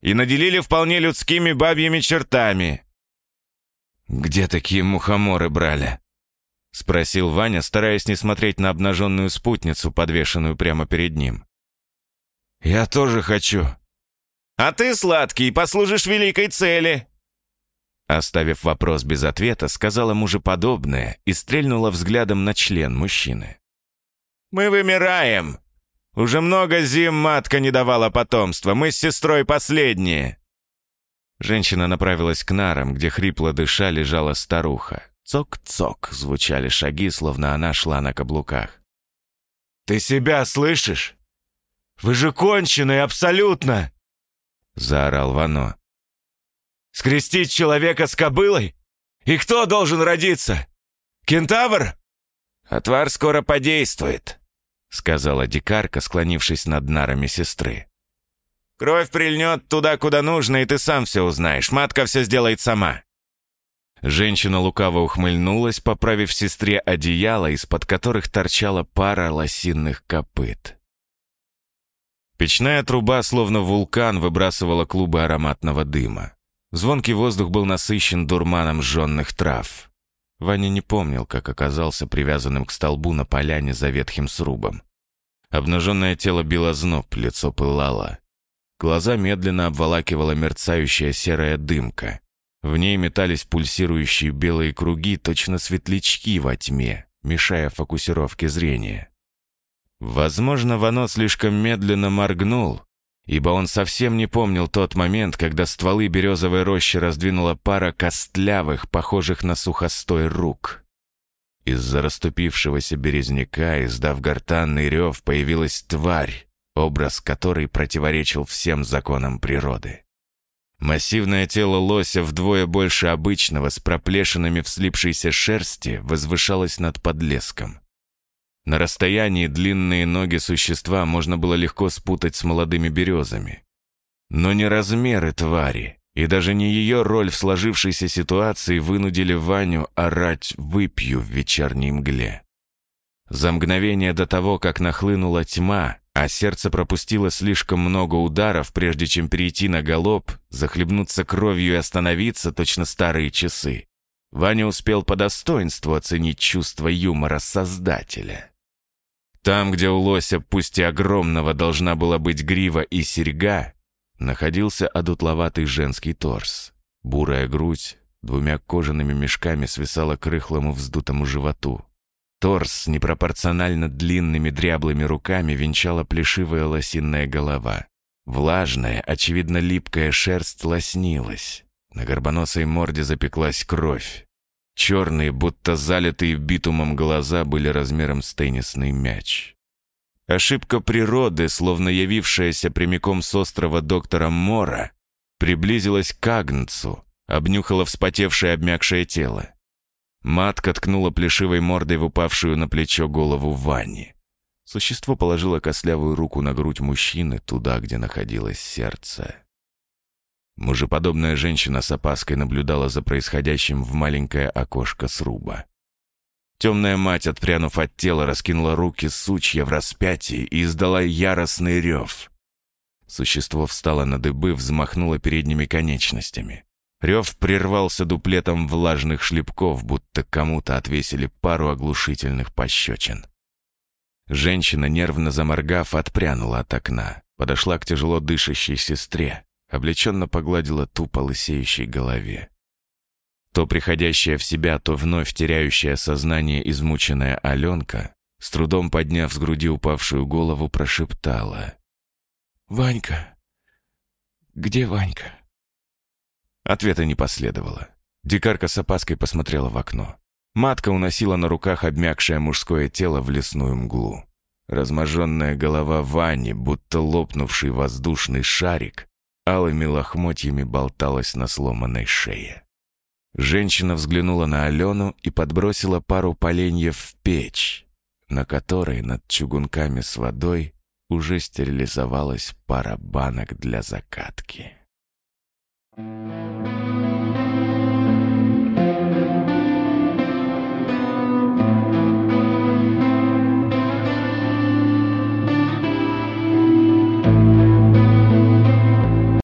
и наделили вполне людскими бабьими чертами». «Где такие мухоморы брали?» — спросил Ваня, стараясь не смотреть на обнаженную спутницу, подвешенную прямо перед ним. «Я тоже хочу». «А ты, сладкий, послужишь великой цели!» Оставив вопрос без ответа, сказала мужеподобное и стрельнула взглядом на член мужчины. «Мы вымираем. Уже много зим матка не давала потомства. Мы с сестрой последние». Женщина направилась к нарам, где хрипло дыша лежала старуха. Цок-цок звучали шаги, словно она шла на каблуках. «Ты себя слышишь? Вы же конченые абсолютно!» Заорал Вано. «Скрестить человека с кобылой? И кто должен родиться? Кентавр?» «Отвар скоро подействует», — сказала дикарка, склонившись над нарами сестры. «Кровь прильнет туда, куда нужно, и ты сам все узнаешь. Матка все сделает сама». Женщина лукаво ухмыльнулась, поправив сестре одеяло, из-под которых торчала пара лосиных копыт. Печная труба, словно вулкан, выбрасывала клубы ароматного дыма. Звонкий воздух был насыщен дурманом жженных трав. Ваня не помнил, как оказался привязанным к столбу на поляне за ветхим срубом. Обнаженное тело било зноб, лицо пылало. Глаза медленно обволакивала мерцающая серая дымка. В ней метались пульсирующие белые круги, точно светлячки во тьме, мешая фокусировке зрения. Возможно, Вано слишком медленно моргнул, ибо он совсем не помнил тот момент, когда стволы березовой рощи раздвинула пара костлявых, похожих на сухостой рук. Из-за расступившегося березняка, издав гортанный рев, появилась тварь, образ которой противоречил всем законам природы. Массивное тело лося вдвое больше обычного, с проплешинами в слипшейся шерсти, возвышалось над подлеском. На расстоянии длинные ноги существа можно было легко спутать с молодыми березами. Но не размеры твари, и даже не ее роль в сложившейся ситуации вынудили Ваню орать «выпью» в вечерней мгле. За мгновение до того, как нахлынула тьма, а сердце пропустило слишком много ударов, прежде чем перейти на галоп, захлебнуться кровью и остановиться точно старые часы. Ваня успел по достоинству оценить чувство юмора Создателя. Там, где у лося, пусть и огромного, должна была быть грива и серьга, находился одутловатый женский торс. Бурая грудь двумя кожаными мешками свисала к рыхлому вздутому животу. Торс с непропорционально длинными дряблыми руками венчала плешивая лосиная голова. Влажная, очевидно липкая шерсть лоснилась. На горбоносой морде запеклась кровь. Черные, будто залитые битумом глаза были размером с теннисный мяч. Ошибка природы, словно явившаяся прямиком с острова доктора Мора, приблизилась к Агнцу, обнюхала вспотевшее обмякшее тело. Матка ткнула плешивой мордой в упавшую на плечо голову Вани. Существо положило костлявую руку на грудь мужчины, туда, где находилось сердце. Мужеподобная женщина с опаской наблюдала за происходящим в маленькое окошко сруба. Темная мать, отпрянув от тела, раскинула руки сучья в распятии и издала яростный рев. Существо встало на дыбы, взмахнуло передними конечностями. Рев прервался дуплетом влажных шлепков, будто кому-то отвесили пару оглушительных пощечин. Женщина, нервно заморгав, отпрянула от окна, подошла к тяжело дышащей сестре, облеченно погладила тупо лысеющей голове. То приходящая в себя, то вновь теряющая сознание измученная Аленка, с трудом подняв с груди упавшую голову, прошептала. «Ванька! Где Ванька?» Ответа не последовало. Дикарка с опаской посмотрела в окно. Матка уносила на руках обмякшее мужское тело в лесную мглу. Разможенная голова Вани, будто лопнувший воздушный шарик, алыми лохмотьями болталась на сломанной шее. Женщина взглянула на Алену и подбросила пару поленьев в печь, на которой над чугунками с водой уже стерилизовалась пара банок для закатки. Thank you.